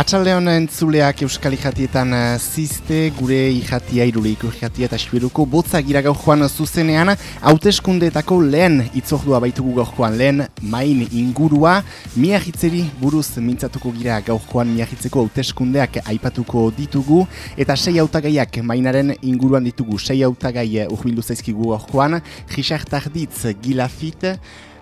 Atxaldeon entzuleak Euskal Ijatietan eh, zizte, gure Ijatia iruleiko Ijatia eta Siberuko botza gira joan zuzenean, hauteskundeetako lehen itzordua baitugu gaurkoan lehen main ingurua, miahitzeri buruz mintzatuko gira gaurkoan miahitzeko hauteskundeak aipatuko ditugu, eta sei hautagaiak mainaren inguruan ditugu, sei hautagai urbildu zaizkigu gaurkoan, Richard Ditz, Gilafit,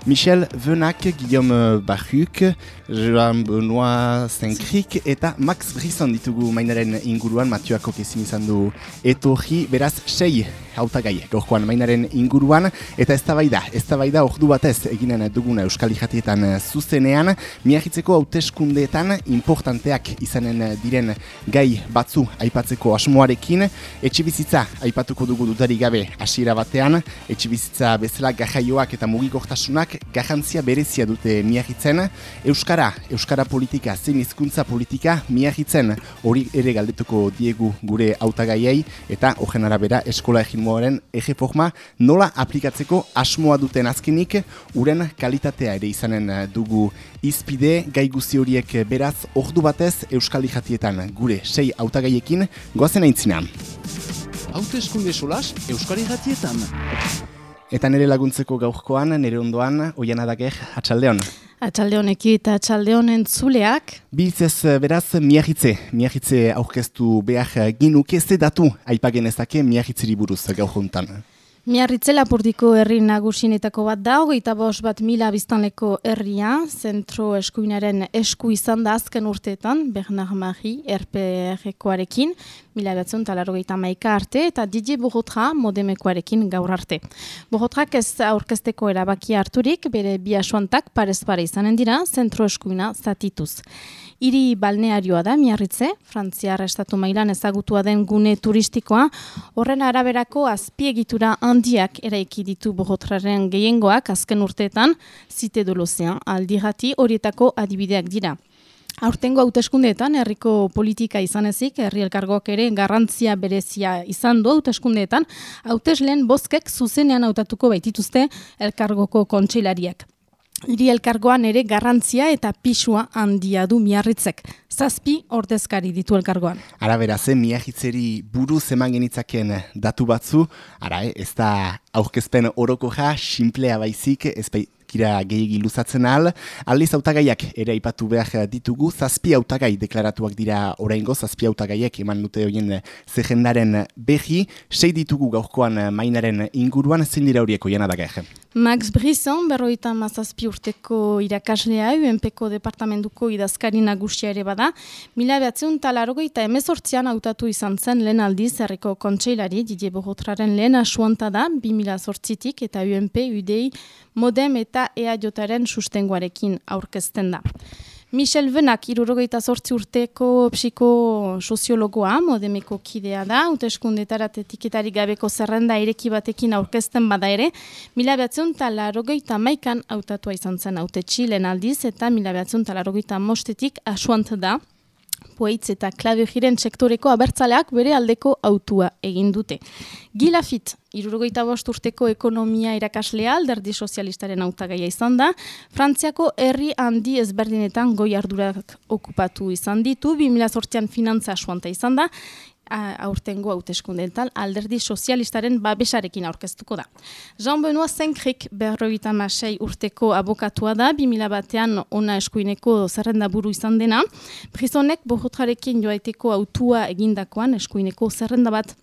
Michel Venac, Guillaume Baruc, Joan Benoit Saint-Cric eta Max Brisson ditugu mainaren inguruan, Matuako kezin izan du etorri, beraz, sei hautagai gaurkoan mainaren inguruan, eta ez da bai da, ez da bai da ordu batez eginen duguna Euskal Ijatietan zuzenean, miagitzeko hauteskundeetan importanteak izanen diren gai batzu aipatzeko asmoarekin, etxibizitza aipatuko dugu dudari gabe hasiera batean, etxibizitza bezala gajaioak eta mugikortasunak garrantzia berezia dute miagitzen, Euskara, Euskara politika, zein hizkuntza politika miagitzen hori ere galdetuko diegu gure hautagaiei. Eta horren arabera eskola egin asmoaren ege forma nola aplikatzeko asmoa duten azkenik uren kalitatea ere izanen eh, dugu izpide gai guzti horiek beraz ordu batez Euskal Jatietan gure sei hautagaiekin goazen aintzinean. Haute eskunde solas Euskal Jatietan. Eta nire laguntzeko gaurkoan, nire ondoan, oian adaker, atxaldeon. Atxalde honeki eta atxalde honen zuleak. Biltzez, eh, beraz, miagitze. Miagitze aurkeztu behar eh, ginuk ez datu aipagenezake miagitziri buruz eh, gau jontan. Miarritze lapurdiko herri nagusinetako bat da, hogeita bos bat mila biztanleko herria, zentro eskuinaren esku izan da azken urteetan, Bernard Marie, RPR-ekoarekin, mila batzun talarrogeita maika arte, eta Didi Bogotra modemekoarekin gaur arte. Bogotrak ez aurkezteko erabaki harturik, bere bi asuantak parez pare izanen dira, zentro eskuina zatituz. Iri balnearioa da, miarritze, Frantziar estatu mailan ezagutua den gune turistikoa, horren araberako azpiegitura handiak eraiki ditu bohotraren gehiengoak azken urteetan, zite dolozean aldirati horietako adibideak dira. Aurtengo hauteskundeetan herriko politika izan ezik, herri elkargoak ere garrantzia berezia izan du hauteskundeetan, hautesleen bozkek zuzenean hautatuko baitituzte elkargoko kontseilariak. Iri elkargoan ere garrantzia eta pisua handia du miarritzek. Zazpi ordezkari ditu elkargoan. Ara beraze, miarritzeri buruz eman genitzaken datu batzu, ara eh, ez da aurkezpen oroko ja, simplea baizik, ez bai, kira gehiagi luzatzen al. Aldiz autagaiak ere aipatu behar ditugu, zazpi autagai deklaratuak dira oraingo, zazpi autagaiak eman dute hoien zehendaren behi, sei ditugu gaurkoan mainaren inguruan, zein dira horieko jana daga Max Brisson, berroita mazazpi urteko irakaslea, UNPko departamentuko idazkari nagusia ere bada, mila behatzeun talargo eta emezortzian hautatu izan zen lehen aldiz herriko kontseilari, Didier Bogotraren lehen asuanta da, bi mila sortzitik eta UNP, UDI, modem eta EAJaren sustengoarekin aurkezten da. Michel Venak, irurogeita sortzi urteko psiko-soziologoa, modemeko kidea da, uteskundetarat etiketarik gabeko zerrenda ireki batekin aurkezten bada ere, mila behatzen talarogeita maikan autatua izan zen haute txilen aldiz, eta mila behatzen talarogeita mostetik asuant da, poeitz eta klabe jiren sektoreko abertzaleak bere aldeko autua egin dute. Gilafit, irurogeita bost urteko ekonomia irakaslea alderdi sozialistaren autagaia izan da, Frantziako herri handi ezberdinetan goi ardurak okupatu izan ditu, 2008an finantza asuanta izan da, aurtengo hauteskundental alderdi sozialistaren babesarekin aurkeztuko da. Jean Benoit Zenkrik berroita masei urteko abokatua da, 2000 batean ona eskuineko zerrenda buru izan dena. Brizonek bohotrarekin joaiteko autua egindakoan eskuineko zerrenda bat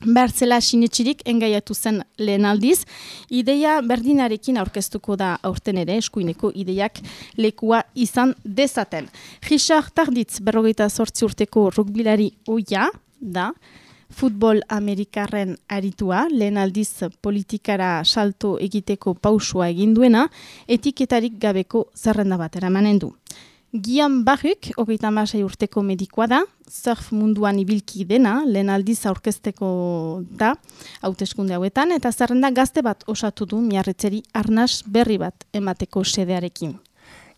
Bertzela sinetxirik engaiatu zen lehen aldiz. Ideia berdinarekin aurkeztuko da aurten ere eskuineko ideiak lekua izan dezaten. Richard Tarditz berrogeita sortzi urteko rugbilari oia, da, futbol amerikarren aritua, lehen aldiz politikara salto egiteko pausua eginduena, etiketarik gabeko zerrenda bat eramanen du. Gian Barruk, hogeita masai urteko medikoa da, surf munduan ibilki dena, lehen aldiz aurkezteko da, hauteskunde hauetan, eta zerrenda gazte bat osatu du miarretzeri arnas berri bat emateko sedearekin.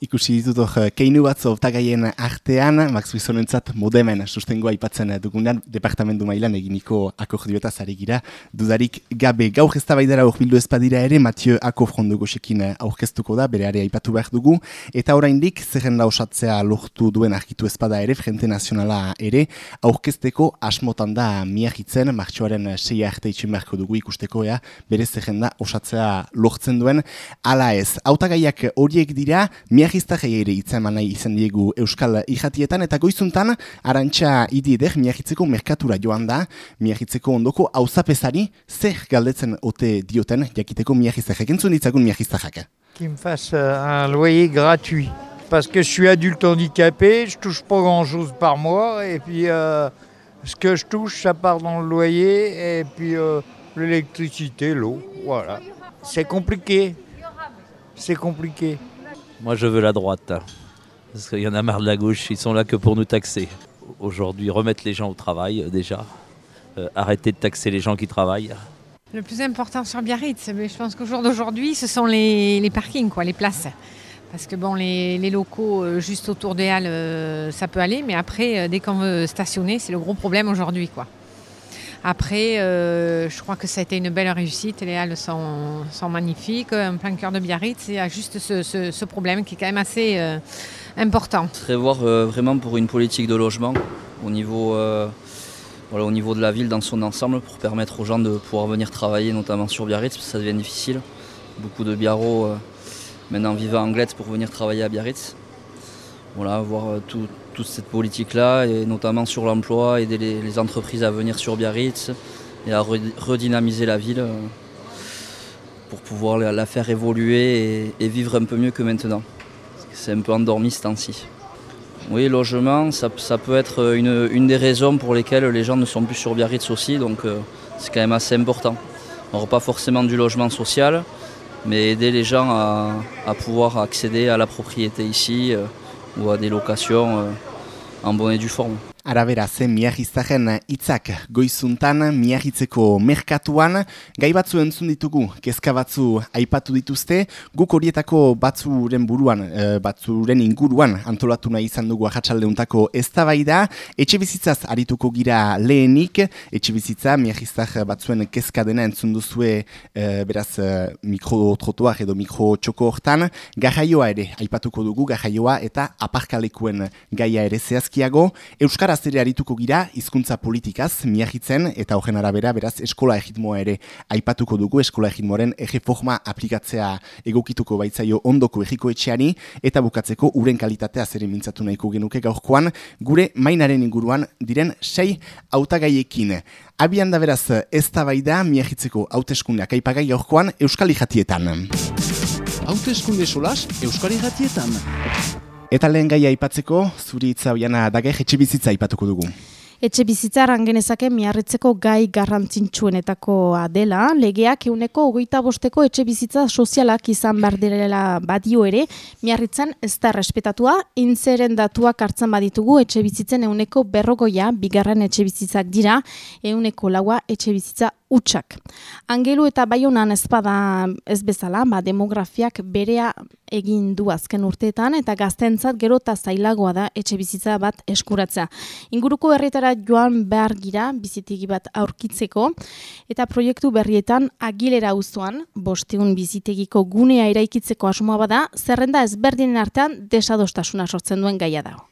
Ikusi ditut hor keinu batzu optagaien artean, Max Bizonentzat modemen sustengoa aipatzen dugunean, departamentu mailan eginiko akordioeta zari gira, dudarik gabe gaur ez da baidara hor bildu ezpadira ere, Mathieu Ako fronduko sekin aurkeztuko da, bere aipatu behar dugu, eta oraindik zerrenda osatzea lortu duen argitu ezpada ere, Frente Nazionala ere, aurkezteko asmotan da miagitzen, martxoaren sei arte itxin beharko dugu ikusteko, ea, bere zerrenda osatzea lortzen duen, ala ez. Autagaiak horiek dira, miagizta Qui me fasse un loyer gratuit. Parce que je suis adulte handicapé, je touche pas grand chose par mois, et puis euh, ce que je touche, ça part dans le loyer, et puis euh, l'électricité, l'eau, voilà. C'est compliqué. C'est compliqué. Moi, je veux la droite. Parce qu'il y en a marre de la gauche, ils sont là que pour nous taxer. Aujourd'hui, remettre les gens au travail, déjà. Euh, arrêter de taxer les gens qui travaillent. Le plus important sur Biarritz, mais je pense qu'au jour d'aujourd'hui, ce sont les, les, parkings, quoi, les places. Parce que bon, les, les locaux euh, juste autour des halles, euh, ça peut aller, mais après, euh, dès qu'on veut stationner, c'est le gros problème aujourd'hui, quoi. Après, euh, je crois que ça a été une belle réussite. Les halles sont, magnifiques. En plein cœur de Biarritz, il y a juste ce, problème qui est quand même assez euh, important. Je serais voir euh, vraiment pour une politique de logement au niveau, euh, voilà, au niveau de la ville dans son ensemble pour permettre aux gens de pouvoir venir travailler, notamment sur Biarritz, parce que ça devient difficile. Beaucoup de Biarros euh, maintenant vivent à Anglet pour venir travailler à Biarritz. Voilà, voir tout, toute cette politique-là, et notamment sur l'emploi, aider les, entreprises à venir sur Biarritz et à redynamiser la ville euh, pour pouvoir la, faire évoluer et, vivre un peu mieux que maintenant. C'est un peu endormi ce temps-ci. Oui, logement, ça, peut être une, des raisons pour lesquelles les gens ne sont plus sur Biarritz aussi, donc euh, c'est quand même assez important. Alors pas forcément du logement social, mais aider les gens à, à pouvoir accéder à la propriété ici. Euh, ou à des locations euh, en bonne et due forme. Arabera zen miagizaren hitzak goizuntan miagitzeko merkatuan, gai batzu entzun ditugu, kezka batzu aipatu dituzte, guk horietako batzuren buruan, e, batzuren inguruan antolatu nahi izan dugu ahatsalde eztabaida, etxe bizitzaz arituko gira lehenik, etxe bizitza miagizak batzuen kezka dena entzun duzue e, beraz e, mikrotrotuak edo mikrotxoko hortan, gajaioa ere aipatuko dugu, gajaioa eta aparkalekuen gaia ere zehazkiago, Euskara Euskaraz ere arituko gira, hizkuntza politikaz, miagitzen, eta horren arabera, beraz, eskola egitmoa ere aipatuko dugu, eskola egitmoaren ege forma aplikatzea egokituko baitzaio ondoko egiko etxeari, eta bukatzeko uren kalitatea zere mintzatu nahiko genuke gaurkoan, gure mainaren inguruan diren sei hautagaiekin. Abian da beraz, ez da bai da, miagitzeko hauteskundeak aipagai gaurkoan, Euskal Ijatietan. Hauteskunde solas, Euskal Ijatietan. Eta lehen gaia aipatzeko, zuri hitza oiana dage etxe bizitza aipatuko dugu. Etxe bizitza genezake miarritzeko gai garrantzintsuenetakoa dela, legeak euneko hogeita bosteko etxe bizitza sozialak izan behar direla badio ere, miarritzen ez da respetatua, inzeren datuak hartzen baditugu etxe bizitzen euneko berrogoia, bigarren etxe bizitzak dira, euneko laua etxe bizitza utxak. Angelu eta baionan ez bada ez bezala, ba, demografiak berea egin du azken urteetan eta gaztentzat gero eta zailagoa da etxe bizitza bat eskuratzea. Inguruko herrietara joan behar gira bizitegi bat aurkitzeko eta proiektu berrietan agilera uzuan, bosteun bizitegiko gunea iraikitzeko asmoa bada, zerrenda ezberdinen artean desadostasuna sortzen duen gaia dago.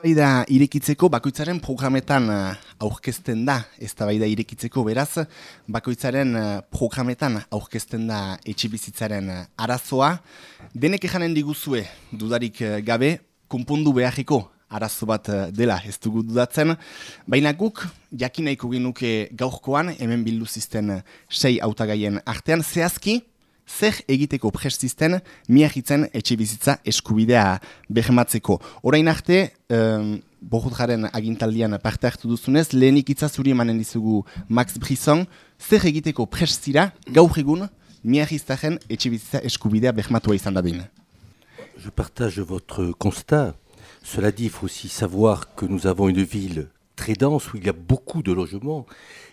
Eztabaida irekitzeko bakoitzaren programetan uh, aurkezten da, eztabaida irekitzeko beraz, bakoitzaren uh, programetan aurkezten da etxe bizitzaren uh, arazoa. Denek ejanen diguzue, dudarik gabe, konpondu beharriko arazo bat dela ez dugu dudatzen, baina guk jakinaiko genuke gaurkoan, hemen bildu zisten sei autagaien artean, zehazki, zer egiteko prestizten miagitzen etxe bizitza eskubidea behematzeko. Orain arte, um, jaren agintaldian parte hartu duzunez, lehenik itzazuri emanen dizugu Max Brisson, zer egiteko prestira gaur egun miagiztaren etxe bizitza eskubidea behematua izan da Je partage votre constat. Cela dit, il faut aussi savoir que nous avons une ville très dense où il y a beaucoup de logements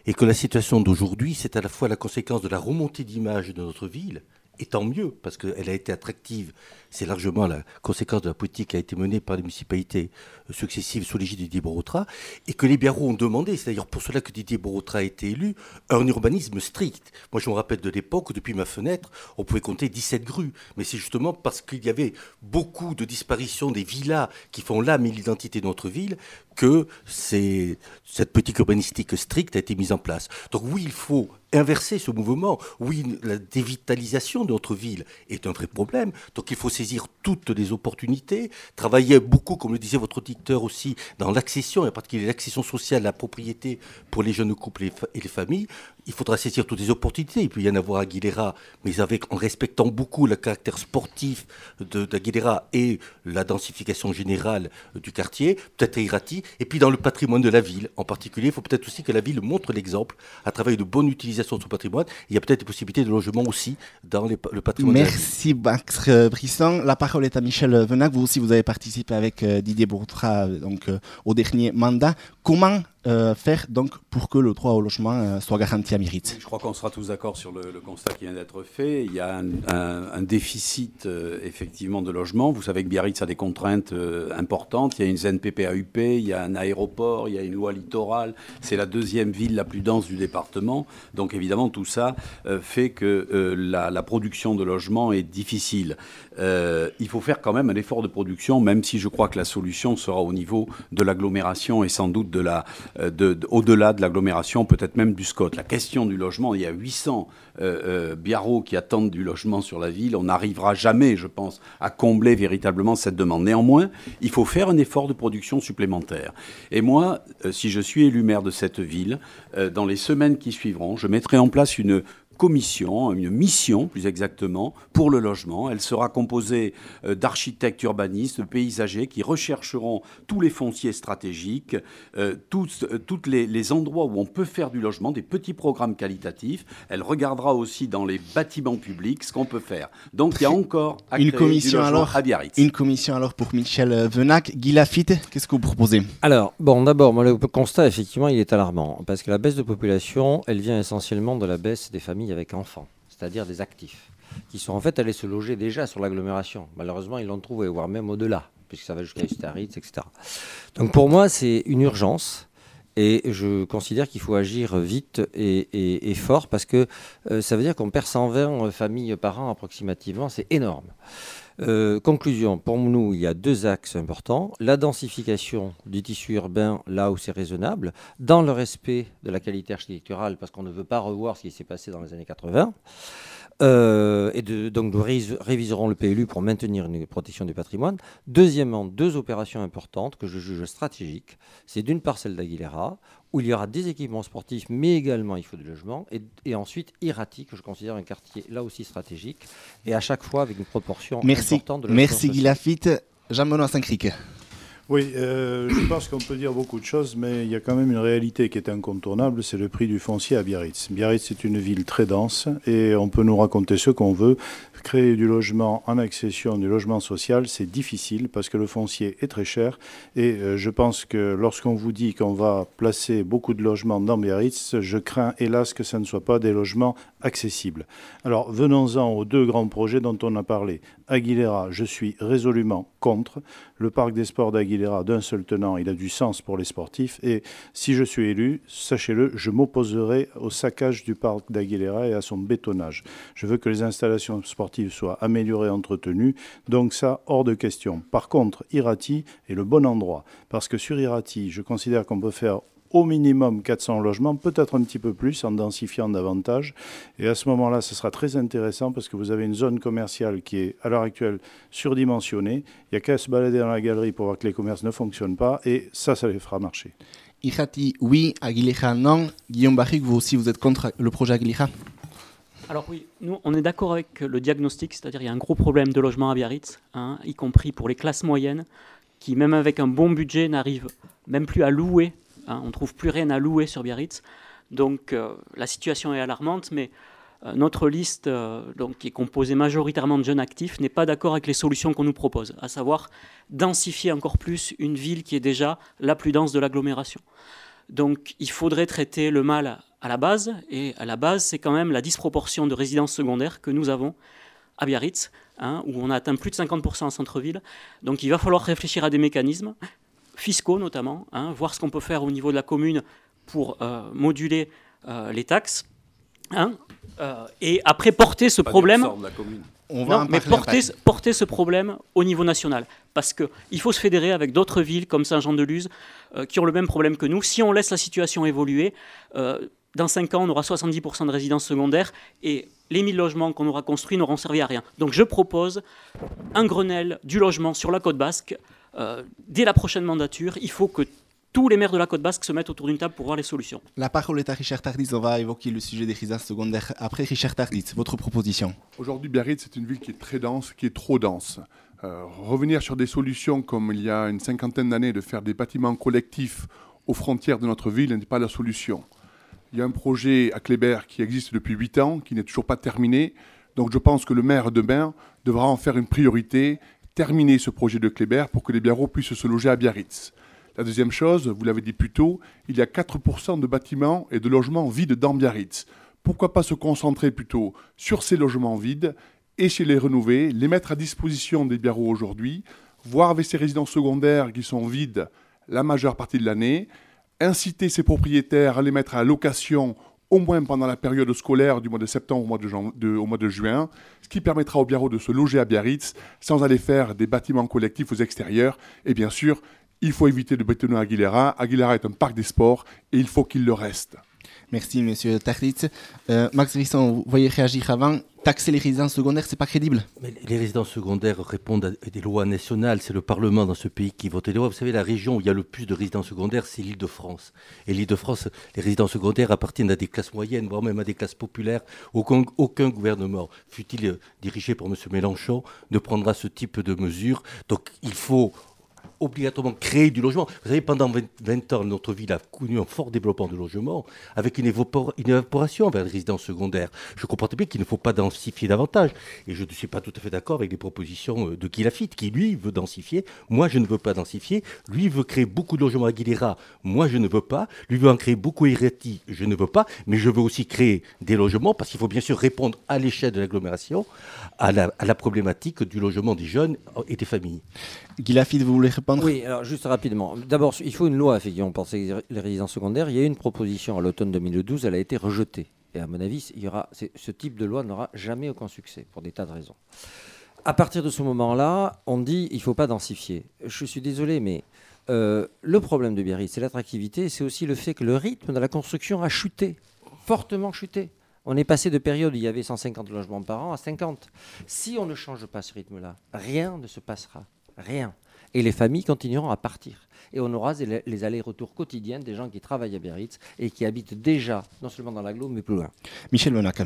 et que la situation d'aujourd'hui, c'est à la fois la conséquence de la remontée d'image de notre ville et tant mieux, parce qu'elle a été attractive. C'est largement la conséquence de la politique qui a été menée par les municipalités euh, successives sous l'égide de Didier Borotra, et que les Biarros ont demandé, c'est d'ailleurs pour cela que Didier Borotra a été élu, un urbanisme strict. Moi, je me rappelle de l'époque depuis ma fenêtre, on pouvait compter 17 grues, mais c'est justement parce qu'il y avait beaucoup de disparitions des villas qui font l'âme et l'identité de notre ville que cette politique urbanistique stricte a été mise en place. Donc oui, il faut inverser ce mouvement. Oui, la dévitalisation de notre ville est un vrai problème. Donc il faut saisir toutes les opportunités, travailler beaucoup, comme le disait votre dicteur aussi, dans l'accession, et en particulier l'accession sociale la propriété pour les jeunes couples et les familles. Il faudra saisir toutes les opportunités. Il peut y en avoir à Aguilera, mais avec, en respectant beaucoup le caractère sportif d'Aguilera et la densification générale du quartier, peut-être à Irati, et puis dans le patrimoine de la ville en particulier. Il faut peut-être aussi que la ville montre l'exemple à travers de bonne utilisation de son patrimoine. Il y a peut-être des possibilités de logement aussi dans le patrimoine. Merci Max Brisson. La parole est à Michel Venac. Vous aussi, vous avez participé avec euh, Didier Bourtra donc, euh, au dernier mandat. Comment euh, faire donc pour que le droit au logement euh, soit garanti à Mérite? Je crois qu'on sera tous d'accord sur le, constat qui vient d'être fait. Il y a un, déficit euh, effectivement de logement. Vous savez que Biarritz a des contraintes importantes. Il y a une ZNPPAUP, il y a un aéroport, il y a une loi littorale. C'est la deuxième ville la plus dense du département. Donc évidemment tout ça fait que la, la, production de logement est difficile. il faut faire quand même un effort de production, même si je crois que la solution sera au niveau de l'agglomération et sans doute de euh, au-delà de l'agglomération, peut-être même du SCOT. La question du logement, il y a 800 euh, euh qui attendent du logement sur la ville. On n'arrivera jamais, je pense, à combler véritablement cette demande. Néanmoins, il faut faire un effort de production supplémentaire. Et moi, euh, si je suis élu maire de cette ville, dans les semaines qui suivront, je mettrai en place une commission, une mission plus exactement, pour le logement. Elle sera composée euh, d'architectes urbanistes, de paysagers qui rechercheront tous les fonciers stratégiques, euh, tous euh, toutes les, endroits où on peut faire du logement, des petits programmes qualitatifs. Elle regardera aussi dans les bâtiments publics ce qu'on peut faire. Donc il y a encore à une commission alors, à Biarritz. Une commission alors pour Michel Venac. Guy Lafitte, qu'est-ce que vous proposez? Alors, bon, d'abord, le constat, effectivement, il est alarmant. Parce que la baisse de population, elle vient essentiellement de la baisse des familles avec enfants, c'est-à-dire des actifs, qui sont en fait allés se loger déjà sur l'agglomération. Malheureusement, ils l'ont trouvé, voire même au-delà, puisque ça va jusqu'à Ustaritz, etc. Donc pour moi, c'est une urgence. Et je considère qu'il faut agir vite et, fort parce que euh, ça veut dire qu'on perd 120 familles par an approximativement. C'est énorme. Euh, conclusion, pour nous, il y a deux axes importants. La densification du tissu urbain là où c'est raisonnable, dans le respect de la qualité architecturale, parce qu'on ne veut pas revoir ce qui s'est passé dans les années 80. Euh, et donc nous réviserons le PLU pour maintenir une protection du patrimoine. Deuxièmement, deux opérations importantes que je juge stratégiques. C'est d'une part celle d'Aguilera, où il y aura des équipements sportifs, mais également il faut du logement. Et, ensuite Irati, que je considère un quartier là aussi stratégique, et à chaque fois avec une proportion importante de Merci Guy Lafitte. Jean-Benoît Saint-Cric. Oui, euh, je pense qu'on peut dire beaucoup de choses, mais il y a quand même une réalité qui est incontournable, c'est le prix du foncier à Biarritz. Biarritz est une ville très dense et on peut nous raconter ce qu'on veut. Créer du logement en accession, du logement social, c'est difficile parce que le foncier est très cher. Et euh, je pense que lorsqu'on vous dit qu'on va placer beaucoup de logements dans Biarritz, je crains hélas que ce ne soit pas des logements accessibles. Alors venons-en aux deux grands projets dont on a parlé. Aguilera, je suis résolument contre. Le parc des sports d'Aguilera, d'un seul tenant, il a du sens pour les sportifs. Et si je suis élu, sachez-le, je m'opposerai au saccage du parc d'Aguilera et à son bétonnage. Je veux que les installations sportives soient améliorées, entretenues. Donc ça, hors de question. Par contre, Irati est le bon endroit. Parce que sur Irati, je considère qu'on peut faire au minimum 400 logements, peut-être un petit peu plus en densifiant davantage. Et à ce moment-là, ce sera très intéressant parce que vous avez une zone commerciale qui est à l'heure actuelle surdimensionnée. Il n'y a qu'à se balader dans la galerie pour voir que les commerces ne fonctionnent pas et ça, ça les fera marcher. Irati, oui. Aguilera, non. Guillaume Barrique, vous aussi, vous êtes contre le projet Aguilera? Alors oui, nous on est d'accord avec le diagnostic, c'est-à-dire il y a un gros problème de logement à Biarritz, hein, y compris pour les classes moyennes, qui même avec un bon budget n'arrivent même plus à louer Hein, on ne trouve plus rien à louer sur Biarritz. Donc euh, la situation est alarmante, mais euh, notre liste, euh, donc, qui est composée majoritairement de jeunes actifs, n'est pas d'accord avec les solutions qu'on nous propose, à savoir densifier encore plus une ville qui est déjà la plus dense de l'agglomération. Donc il faudrait traiter le mal à la base, et à la base, c'est quand même la disproportion de résidences secondaires que nous avons à Biarritz, hein, où on a atteint plus de 50% en centre-ville. Donc il va falloir réfléchir à des mécanismes fiscaux notamment, hein, voir ce qu'on peut faire au niveau de la commune pour euh, moduler euh, les taxes. Hein, euh, et après porter ce problème, ressort de la commune. On va non, mais porter, porter ce problème au niveau national. Parce qu'il faut se fédérer avec d'autres villes comme Saint-Jean-de-Luz euh, qui ont le même problème que nous. Si on laisse la situation évoluer, euh, dans 5 ans, on aura 70% de résidences secondaires et les 1000 logements qu'on aura construits n'auront servi à rien. Donc je propose un Grenelle du logement sur la côte basque. Euh, dès la prochaine mandature, il faut que tous les maires de la côte basque se mettent autour d'une table pour voir les solutions. La parole est à Richard Tardis. On va évoquer le sujet des résidences secondaires après. Richard Tardis, votre proposition. Aujourd'hui, Biarritz, c'est une ville qui est très dense, qui est trop dense. Euh, revenir sur des solutions comme il y a une cinquantaine d'années de faire des bâtiments collectifs aux frontières de notre ville n'est pas la solution. Il y a un projet à Kléber qui existe depuis 8 ans, qui n'est toujours pas terminé. Donc je pense que le maire demain devra en faire une priorité, terminer ce projet de Kléber pour que les Biarros puissent se loger à Biarritz. La deuxième chose, vous l'avez dit plus tôt, il y a 4% de bâtiments et de logements vides dans Biarritz. Pourquoi pas se concentrer plutôt sur ces logements vides et chez les rénover, les mettre à disposition des Biarros aujourd'hui, voir avec ces résidences secondaires qui sont vides la majeure partie de l'année, inciter ces propriétaires à les mettre à location au moins pendant la période scolaire du mois de septembre au mois de, au juin, ce qui permettra aux Biarros de se loger à Biarritz sans aller faire des bâtiments collectifs aux extérieurs. Et bien sûr, il faut éviter de bétonner Aguilera. Aguilera est un parc des sports et il faut qu'il le reste. Merci, monsieur Tarditz. Euh, Max Risson, vous voyez réagir avant. Taxer les résidences secondaires, c'est pas crédible. Mais les résidences secondaires répondent à des lois nationales. C'est le Parlement dans ce pays qui vote les lois. Vous savez, la région où il y a le plus de résidences secondaires, c'est l'île de France. Et l'île de France, les résidences secondaires appartiennent à des classes moyennes, voire même à des classes populaires. Aucun, aucun gouvernement, fut-il euh, dirigé par M. Mélenchon, ne prendra ce type de mesures. Donc il faut obligatoirement créer du logement. Vous savez, pendant 20, 20 ans, notre ville a connu un fort développement de logement, avec une, évapor- évaporation vers les résidences secondaires. Je comprends bien qu'il ne faut pas densifier davantage. Et je ne suis pas tout à fait d'accord avec les propositions euh, de Guy Lafitte, qui lui veut densifier. Moi, je ne veux pas densifier. Lui veut créer beaucoup de logements à Guilera. Moi, je ne veux pas. Lui veut en créer beaucoup à Ireti. Je ne veux pas. Mais je veux aussi créer des logements, parce qu'il faut bien sûr répondre à l'échelle de l'agglomération à la, à la problématique du logement des jeunes et des familles. Guy Lafitte, vous voulez Oui, alors juste rapidement. D'abord, il faut une loi, effectivement, pour les résidences secondaires. Il y a eu une proposition à l'automne 2012, elle a été rejetée. Et à mon avis, il y aura, ce type de loi n'aura jamais aucun succès, pour des tas de raisons. À partir de ce moment-là, on dit il ne faut pas densifier. Je suis désolé, mais euh, le problème de Biarritz, c'est l'attractivité, c'est aussi le fait que le rythme de la construction a chuté, fortement chuté. On est passé de périodes où il y avait 150 logements par an à 50. Si on ne change pas ce rythme-là, rien ne se passera. Rien. Et les familles continueront à partir. Et on aura les les allers-retours quotidiens des gens qui travaillent à Biarritz et qui habitent déjà, non seulement dans l'agglo, mais plus loin. Michel Monac.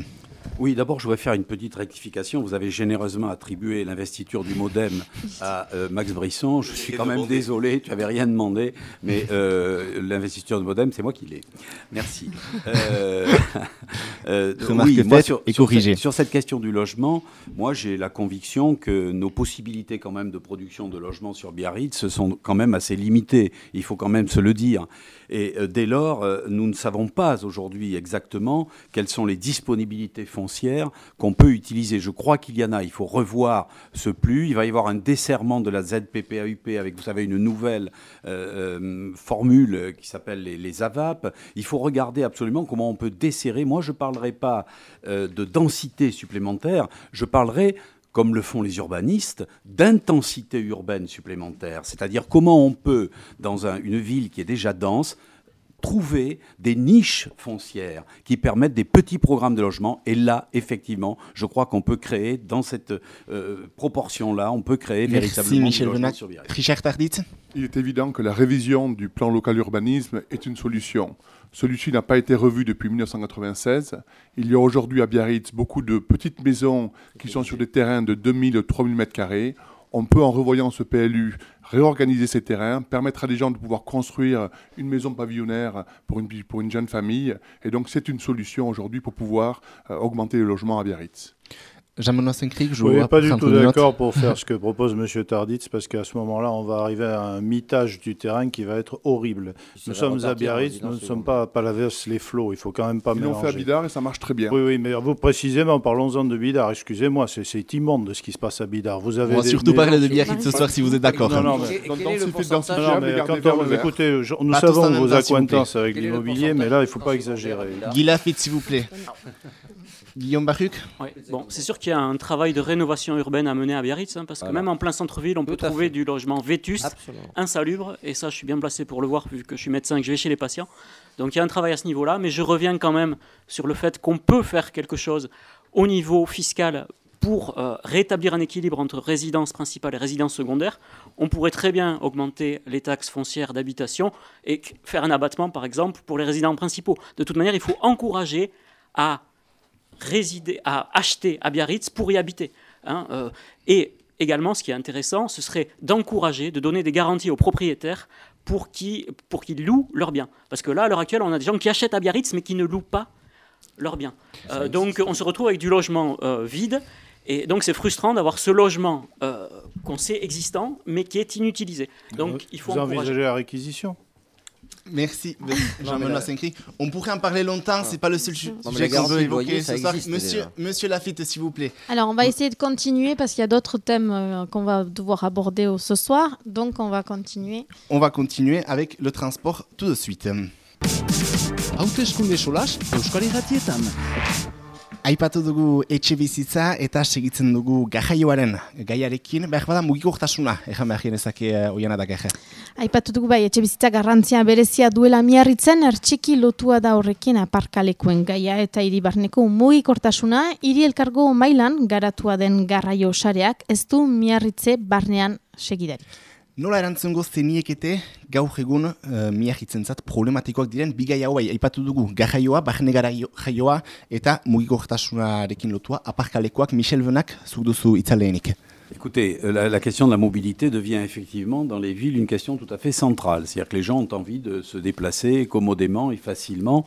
Oui, d'abord, je voudrais faire une petite rectification. Vous avez généreusement attribué l'investiture du modem à euh, Max Brisson. Je suis quand même désolé, tu n'avais rien demandé, mais euh, l'investiture du modem, c'est moi qui l'ai. Merci. Euh, euh, Remarque faite et sur corrigée. cette- sur cette question du logement, moi, j'ai la conviction que nos possibilités quand même de production de logements sur Biarritz sont quand même assez limitées. Il faut quand même se le dire. Et euh, dès lors, euh, nous ne savons pas aujourd'hui exactement quelles sont les disponibilités foncières qu'on peut utiliser. Je crois qu'il y en a. Il faut revoir ce plus. Il va y avoir un desserrement de la ZPPAUP avec, vous savez, une nouvelle euh, formule qui s'appelle les, AVAP. Il faut regarder absolument comment on peut desserrer. Moi, je ne parlerai pas de densité supplémentaire. Je parlerai comme le font les urbanistes, d'intensité urbaine supplémentaire. C'est-à-dire comment on peut, dans un- une ville qui est déjà dense, trouver des niches foncières qui permettent des petits programmes de logement. Et là, effectivement, je crois qu'on peut créer, dans cette euh, proportion-là, on peut créer Merci véritablement du Michel logement Monac. sur Biarritz. Richard Tarditz Il est évident que la révision du plan local urbanisme est une solution. Celui-ci n'a pas été revu depuis 1996. Il y a aujourd'hui à Biarritz beaucoup de petites maisons qui sont sur des terrains de 2000 3000 mètres carrés. On peut, en revoyant ce PLU, réorganiser ces terrains, permettre à des gens de pouvoir construire une maison pavillonnaire pour une, pour une jeune famille. Et donc, c'est une solution aujourd'hui pour pouvoir euh, augmenter le logement à Biarritz. Jean-Benoît Saint-Cric, je vois pas du tout d'accord pour faire ce que propose M. Tarditz, parce qu'à ce moment-là, on va arriver à un mitage du terrain qui va être horrible. Nous sommes à Biarritz, nous ne sommes pas à Palavers-les-Flots, il faut quand même pas mélanger. fait à Bidart et ça marche très bien. Oui, oui, mais vous précisément, parlons-en de Bidart. Excusez-moi, c'est- immonde de ce qui se passe à Bidart. Vous avez On va surtout parler de Biarritz ce soir si vous êtes d'accord. Non, non, mais on on- écoutez, je- nous savons vos accointances avec l'immobilier, mais là, il ne faut pas exagérer. Guy Lafitte, s'il vous plaît. Guillaume Baruc Ouais, Bon, c'est sûr qu'il y a un travail de rénovation urbaine à mener à Biarritz, hein, parce que Voilà. même en plein centre-ville, on peut Tout trouver fait. du logement vétuste, Absolument. insalubre, et ça, je suis bien placé pour le voir, vu que je suis médecin et que je vais chez les patients. Donc il y a un travail à ce niveau-là, mais je reviens quand même sur le fait qu'on peut faire quelque chose au niveau fiscal pour euh, rétablir un équilibre entre résidence principale et résidence secondaire. On pourrait très bien augmenter les taxes foncières d'habitation et faire un abattement, par exemple, pour les résidents principaux. De toute manière, il faut encourager à résider, à acheter à Biarritz pour y habiter. hein, euh, et également, ce qui est intéressant, ce serait d'encourager, de donner des garanties aux propriétaires pour qu'ils pour qu'ils louent leurs biens. Parce que là, à l'heure actuelle, on a des gens qui achètent à Biarritz, mais qui ne louent pas leurs biens. Euh, donc, on se retrouve avec du logement euh, vide. Et donc, c'est frustrant d'avoir ce logement qu'on sait existant, mais qui est inutilisé. Donc, il faut Vous envisagez la réquisition? Merci, Jean-Benoît. On pourrait en parler longtemps, c'est pas le seul sujet qu'on veut évoquer ce soir. Monsieur, déjà. Monsieur Lafitte, s'il vous plaît. Alors, on va essayer de continuer parce qu'il y a d'autres thèmes euh, qu'on va devoir aborder au- ce soir. Donc, on va continuer. On va continuer avec le transport tout de suite. Aipatu dugu etxe bizitza eta segitzen dugu gajaioaren gaiarekin, behar bada mugikortasuna, ejan behar genezake uh, oian eje. Aipatu dugu bai, etxe bizitza garrantzia berezia duela miarritzen, ertxiki lotua da horrekin aparkalekuen gaia eta iribarneko mugikortasuna, hiri elkargo mailan garatua den garraio sareak ez du miarritze barnean segidari. Écoutez, euh, la, la question de la mobilité devient effectivement dans les villes une question tout à fait centrale. C'est-à-dire que les gens ont envie de se déplacer commodément et facilement.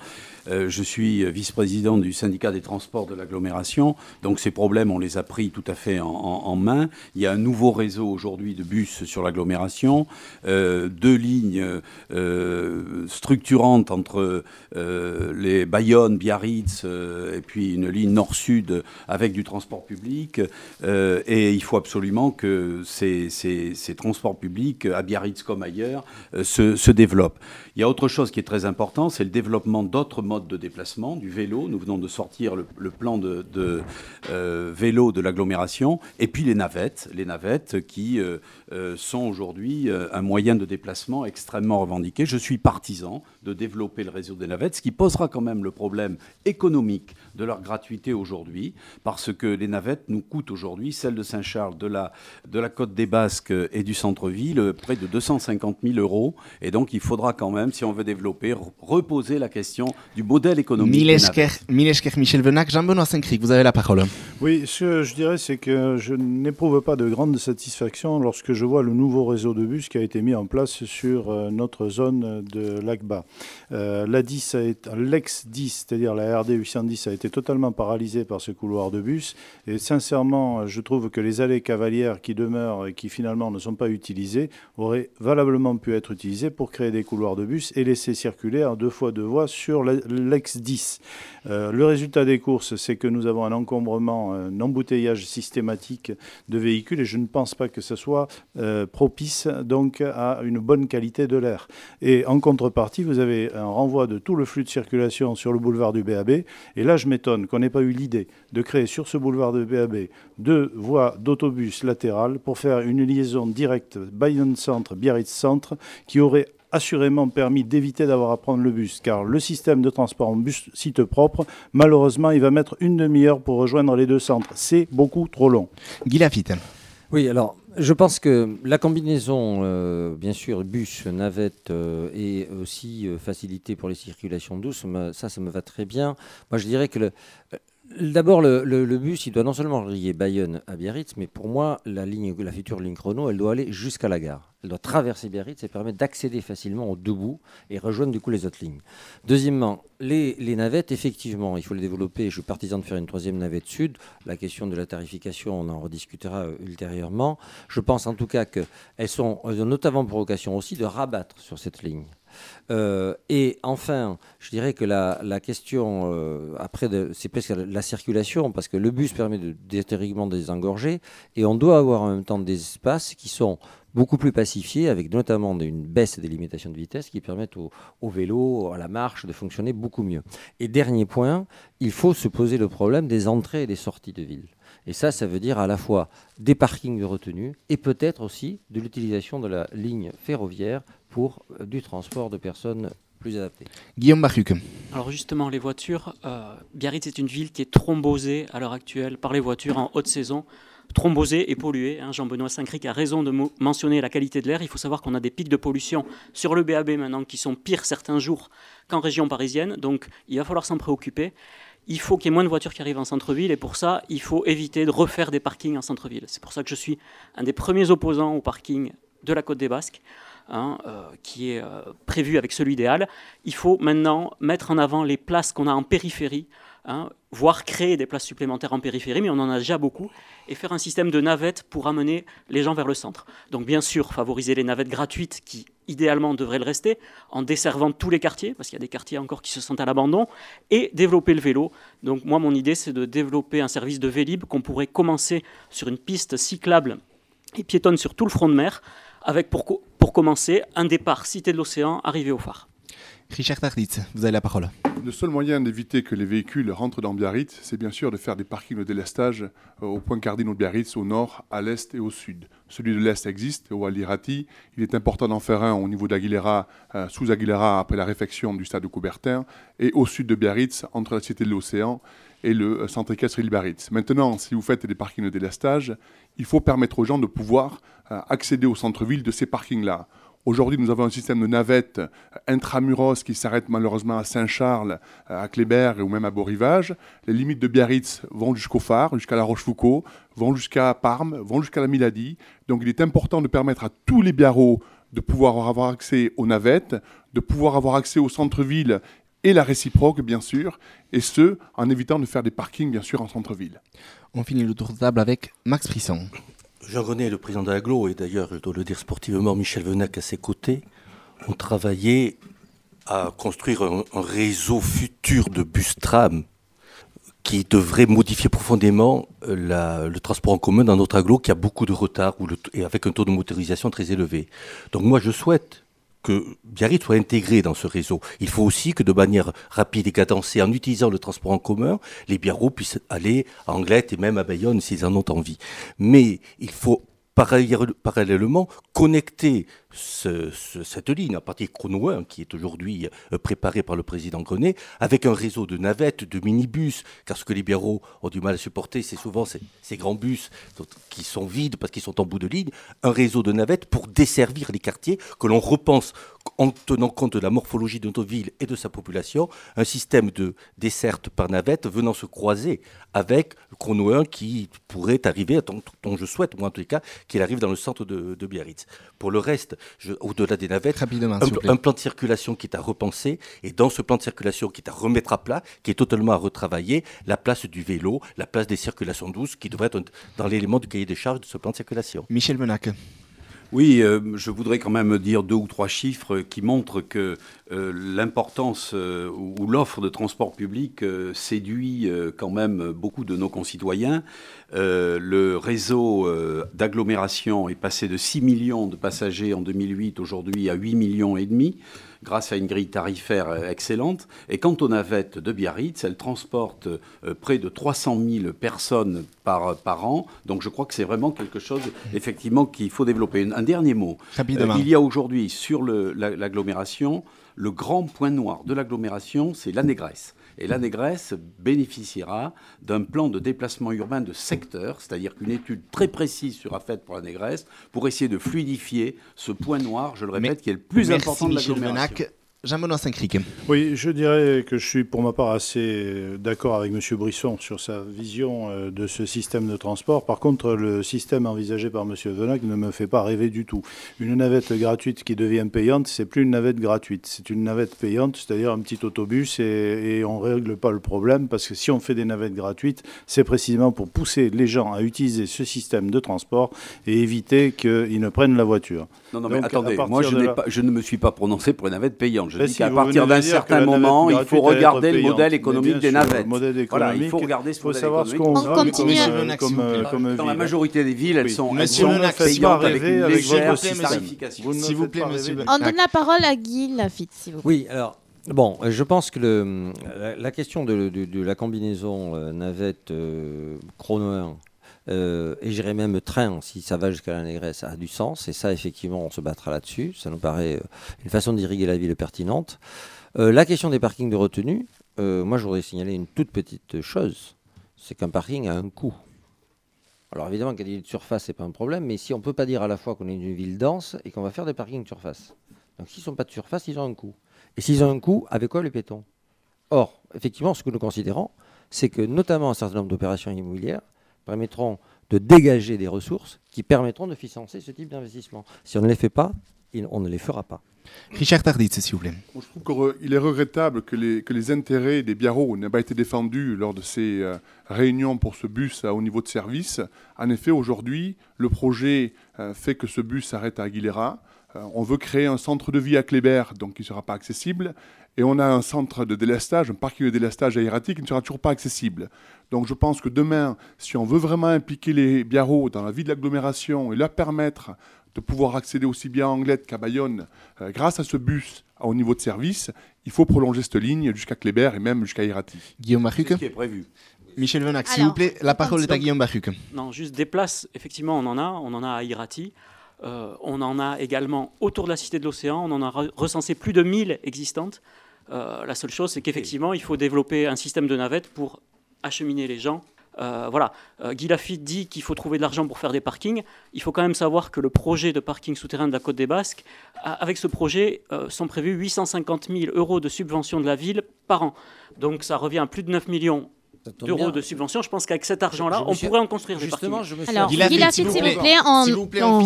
Euh, je suis vice-président du syndicat des transports de l'agglomération, donc ces problèmes, on les a pris tout à fait en, main. Il y a un nouveau réseau aujourd'hui de bus sur l'agglomération, euh, deux lignes euh, structurantes entre les Bayonne, Biarritz et puis une ligne nord-sud avec du transport public. Et il faut absolument que ces, transports publics, à Biarritz comme ailleurs, se, se développent. Il y a autre chose qui est très important, c'est le développement d'autres modes de déplacement, du vélo. Nous venons de sortir le, plan de, euh, vélo de l'agglomération. Et puis les navettes, les navettes qui euh, euh, sont aujourd'hui un moyen de déplacement extrêmement revendiqué. Je suis partisan de développer le réseau des navettes, ce qui posera quand même le problème économique de leur gratuité aujourd'hui, parce que les navettes nous coûtent aujourd'hui, celle de Saint-Charles, de la, de la côte des Basques et du centre-ville, près de 250 000 euros. Et donc il faudra quand même, si on veut développer, re- reposer la question du modèle économique. Mille Michel Venac, Jean-Benoît Saint-Cric, vous avez la parole. Oui, ce que je dirais, c'est que je n'éprouve pas de grande satisfaction lorsque je vois le nouveau réseau de bus qui a été mis en place sur euh, notre zone de Lac-Bas. Euh, la 10 a été- l'ex-10, c'est-à-dire la RD 810, a été totalement paralysée par ce couloir de bus. Et sincèrement, je trouve que les allées cavalières qui demeurent et qui finalement ne sont pas utilisées auraient valablement pu être utilisées pour créer des couloirs de bus et laisser circuler en deux fois deux voies sur la- l'ex-10. Euh, le résultat des courses, c'est que nous avons un encombrement, un embouteillage systématique de véhicules et je ne pense pas que ce soit euh, propice donc à une bonne qualité de l'air. Et en contrepartie, vous avez un renvoi de tout le flux de circulation sur le boulevard du BAB. Et là, je m'étonne qu'on n'ait pas eu l'idée de créer sur ce boulevard de BAB deux voies d'autobus latérales pour faire une liaison directe Bayonne Centre, Biarritz Centre, qui aurait assurément permis d'éviter d'avoir à prendre le bus, car le système de transport en bus site propre, malheureusement, il va mettre une demi-heure pour rejoindre les deux centres. C'est beaucoup trop long. Guy Lafitte. Oui, alors je pense que la combinaison, euh, bien sûr, bus, navette euh, et aussi euh, facilité pour les circulations douces, ça, ça me va très bien. Moi, je dirais que le, D'abord, le, bus, il doit non seulement relier Bayonne à Biarritz, mais pour moi, la, ligne, la future ligne chrono, elle doit aller jusqu'à la gare. Elle doit traverser Biarritz et permettre d'accéder facilement aux deux bouts et rejoindre du coup les autres lignes. Deuxièmement, les, navettes, effectivement, il faut les développer. Je suis partisan de faire une troisième navette sud. La question de la tarification, on en rediscutera euh, ultérieurement. Je pense en tout cas qu'elles elles ont notamment pour vocation aussi de rabattre sur cette ligne. Euh, et enfin, je dirais que la, question, euh, après, c'est presque la circulation, parce que le bus permet de terriblement désengorger, et on doit avoir en même temps des espaces qui sont beaucoup plus pacifiés, avec notamment une baisse des limitations de vitesse qui permettent au, au, vélo, à la marche, de fonctionner beaucoup mieux. Et dernier point, il faut se poser le problème des entrées et des sorties de ville. Et ça, ça veut dire à la fois des parkings de retenue et peut-être aussi de l'utilisation de la ligne ferroviaire pour euh, du transport de personnes plus adapté. Guillaume Bachuc. Alors justement, les voitures, euh, Biarritz est une ville qui est thrombosée à l'heure actuelle par les voitures en haute saison. Thrombosée et polluée. Hein. Jean-Benoît Saint-Cric a raison de mentionner la qualité de l'air. Il faut savoir qu'on a des pics de pollution sur le BAB maintenant qui sont pires certains jours qu'en région parisienne. Donc il va falloir s'en préoccuper. Il faut qu'il y ait moins de voitures qui arrivent en centre-ville et pour ça, il faut éviter de refaire des parkings en centre-ville. C'est pour ça que je suis un des premiers opposants au parking de la Côte des Basques. Hein, euh, qui est euh, prévu avec celui idéal. Il faut maintenant mettre en avant les places qu'on a en périphérie, hein, voire créer des places supplémentaires en périphérie, mais on en a déjà beaucoup, et faire un système de navettes pour amener les gens vers le centre. Donc bien sûr, favoriser les navettes gratuites qui idéalement devraient le rester, en desservant tous les quartiers, parce qu'il y a des quartiers encore qui se sentent à l'abandon, et développer le vélo. Donc moi, mon idée, c'est de développer un service de Vélib qu'on pourrait commencer sur une piste cyclable et piétonne sur tout le front de mer, avec pour, pour commencer un départ cité de l'océan, arrivé au phare. Richard Tarditz, vous avez la parole. Le seul moyen d'éviter que les véhicules rentrent dans Biarritz, c'est bien sûr de faire des parkings de délestage euh, au point cardinal de Biarritz, au nord, à l'est et au sud. Celui de l'est existe, au Alirati. Il est important d'en faire un au niveau d'Aguilera, euh, sous Aguilera, après la réfection du stade de Coubertin, et au sud de Biarritz, entre la Cité de l'Océan et le euh, centre équestre Biarritz. Maintenant, si vous faites des parkings de délestage, il faut permettre aux gens de pouvoir euh, accéder au centre-ville de ces parkings-là. Aujourd'hui, nous avons un système de navettes euh, intramuros qui s'arrête malheureusement à Saint-Charles, euh, à Kléber ou même à Beau-Rivage. Les limites de Biarritz vont jusqu'au phare, jusqu'à la Rochefoucauld, vont jusqu'à Parme, vont jusqu'à la Miladie. Donc il est important de permettre à tous les biarros de pouvoir avoir accès aux navettes, de pouvoir avoir accès au centre-ville et la réciproque, bien sûr, et ce, en évitant de faire des parkings, bien sûr, en centre-ville. On finit le tour de table avec Max Frisson. Jean René, le président d'Aglo, et d'ailleurs, je dois le dire sportivement, Michel Venac à ses côtés, ont travaillé à construire un, réseau futur de bus tram qui devrait modifier profondément euh, le transport en commun dans notre aglo qui a beaucoup de retard et avec un taux de motorisation très élevé. Donc moi je souhaite que Biarritz soit intégré dans ce réseau. Il faut aussi que de manière rapide et cadencée, en utilisant le transport en commun, les Biarros puissent aller à Anglette et même à Bayonne s'ils en ont envie. Mais il faut parallèlement connecter cette ligne, partir de Chrono 1, qui est aujourd'hui euh, préparée par le président Grenet, avec un réseau de navettes, de minibus, car ce que les bureaux ont du mal à supporter, c'est souvent ces, grands bus qui sont vides parce qu'ils sont en bout de ligne, un réseau de navettes pour desservir les quartiers, que l'on repense en tenant compte de la morphologie de notre ville et de sa population, un système de desserte par navette venant se croiser avec le Chrono 1 qui pourrait arriver, dont, je souhaite, moi en tout cas, qu'il arrive dans le centre de Biarritz. Pour le reste, au-delà des navettes, un, plan de circulation qui est à repenser, et dans ce plan de circulation qui est à remettre à plat, qui est totalement à retravailler, la place du vélo, la place des circulations douces, qui devrait être dans l'élément du cahier des charges de ce plan de circulation. Michel Menac. Oui, euh, je voudrais quand même dire deux ou trois chiffres qui montrent que euh, l'importance euh, ou l'offre de transport public séduit quand même beaucoup de nos concitoyens. le réseau d'agglomération est passé de 6 millions de passagers en 2008 aujourd'hui à 8 millions et demi grâce à une grille tarifaire excellente. Et quant aux navettes de Biarritz, elles transportent euh, près de 300 000 personnes par, par an. Donc je crois que c'est vraiment quelque chose, effectivement, qu'il faut développer. Un dernier mot. Euh, il y a aujourd'hui sur l'agglomération, le grand point noir de l'agglomération, c'est la négresse. Et la négresse bénéficiera d'un plan de déplacement urbain de secteur, c'est-à-dire qu'une étude très précise sera faite pour la négresse pour essayer de fluidifier ce point noir, je le répète, qui est le plus important de l'agglomération. Jean-Benoît Saint-Cric. Oui, je dirais que je suis pour ma part assez d'accord avec M. Brisson sur sa vision euh, de ce système de transport. Par contre, le système envisagé par M. Venac ne me fait pas rêver du tout. Une navette gratuite qui devient payante, c'est plus une navette gratuite, c'est une navette payante, c'est-à-dire un petit autobus et, et on ne règle pas le problème parce que si on fait des navettes gratuites, c'est précisément pour pousser les gens à utiliser ce système de transport et éviter qu'ils ne prennent la voiture. Non, non, mais Donc, attendez, moi je, là- pas- je ne me suis pas prononcé pour une navette payante. Je Ben dis si, qu'à partir d'un certain moment, il faut regarder le modèle économique des navettes. Voilà, il faut regarder ce faut modèle savoir ce économique. qu'on On veut continue. comme, comme, euh, comme Dans la majorité des villes, elles Oui. sont, payantes avec une légère tarification. S'il vous plaît, monsieur. On donne la parole à Guy Lafitte, s'il vous plaît. Oui, alors, bon, euh, je pense que le, la, la question de, de- de la combinaison euh, navette euh, chrono 1 euh, et j'irais même train, si ça va jusqu'à la Négresse, a du sens. Et ça, effectivement, on se battra là-dessus. Ça nous paraît euh, une façon d'irriguer la ville pertinente. Euh, la question des parkings de retenue, moi, je voudrais signaler une toute petite chose. C'est qu'un parking a un coût. Alors évidemment, qu'il y ait de surface, c'est pas un problème, mais si on peut pas dire à la fois qu'on est une ville dense et qu'on va faire des parkings de surface. Donc s'ils sont pas de surface, ils ont un coût. Et s'ils ont un coût, avec quoi les piétons? Or, effectivement, ce que nous considérons, c'est que notamment un certain nombre d'opérations immobilières permettront de dégager des ressources qui permettront de financer ce type d'investissement. Si on ne les fait pas, on ne les fera pas. Richard Tarditz, s'il vous plaît. Je trouve qu'il est regrettable que les, que les intérêts des Biarros n'aient pas été défendus lors de ces euh, réunions pour ce bus à haut niveau de service. En effet, aujourd'hui, le projet euh, fait que ce bus s'arrête à Aguilera. Euh, on veut créer un centre de vie à Kléber, donc qui ne sera pas accessible. Et on a un centre de délestage, un parking de délestage à Irati qui ne sera toujours pas accessible. Donc je pense que demain, si on veut vraiment impliquer les Biarros dans la vie de l'agglomération et leur permettre de pouvoir accéder aussi bien à Anglette qu'à Bayonne euh, grâce à ce bus à haut niveau de service, il faut prolonger cette ligne jusqu'à Kléber et même jusqu'à Irati. Guillaume C'est Baruc ce qui est prévu. Michel Venac, s'il vous plaît, la parole est à Guillaume Baruc. Non, juste des places, effectivement, on en a. On en a à Irati. Euh, on en a également autour de la Cité de l'Océan. On en a re- recensé plus de 1000 existantes. Euh, la seule chose, c'est qu'effectivement, il faut développer un système de navettes pour acheminer les gens. Euh, voilà. Euh, Guy Lafitte dit qu'il faut trouver de l'argent pour faire des parkings. Il faut quand même savoir que le projet de parking souterrain de la Côte des Basques, avec ce projet, euh, sont prévus 850 000 euros de subvention de la ville par an. Donc ça revient à plus de 9 millions d'euros de subvention. Je pense qu'avec cet argent-là, on pourrait en construire des Justement, parkings. je me suis Alors, Lafitte, Lafitte, s'il s'il vous plaît. on,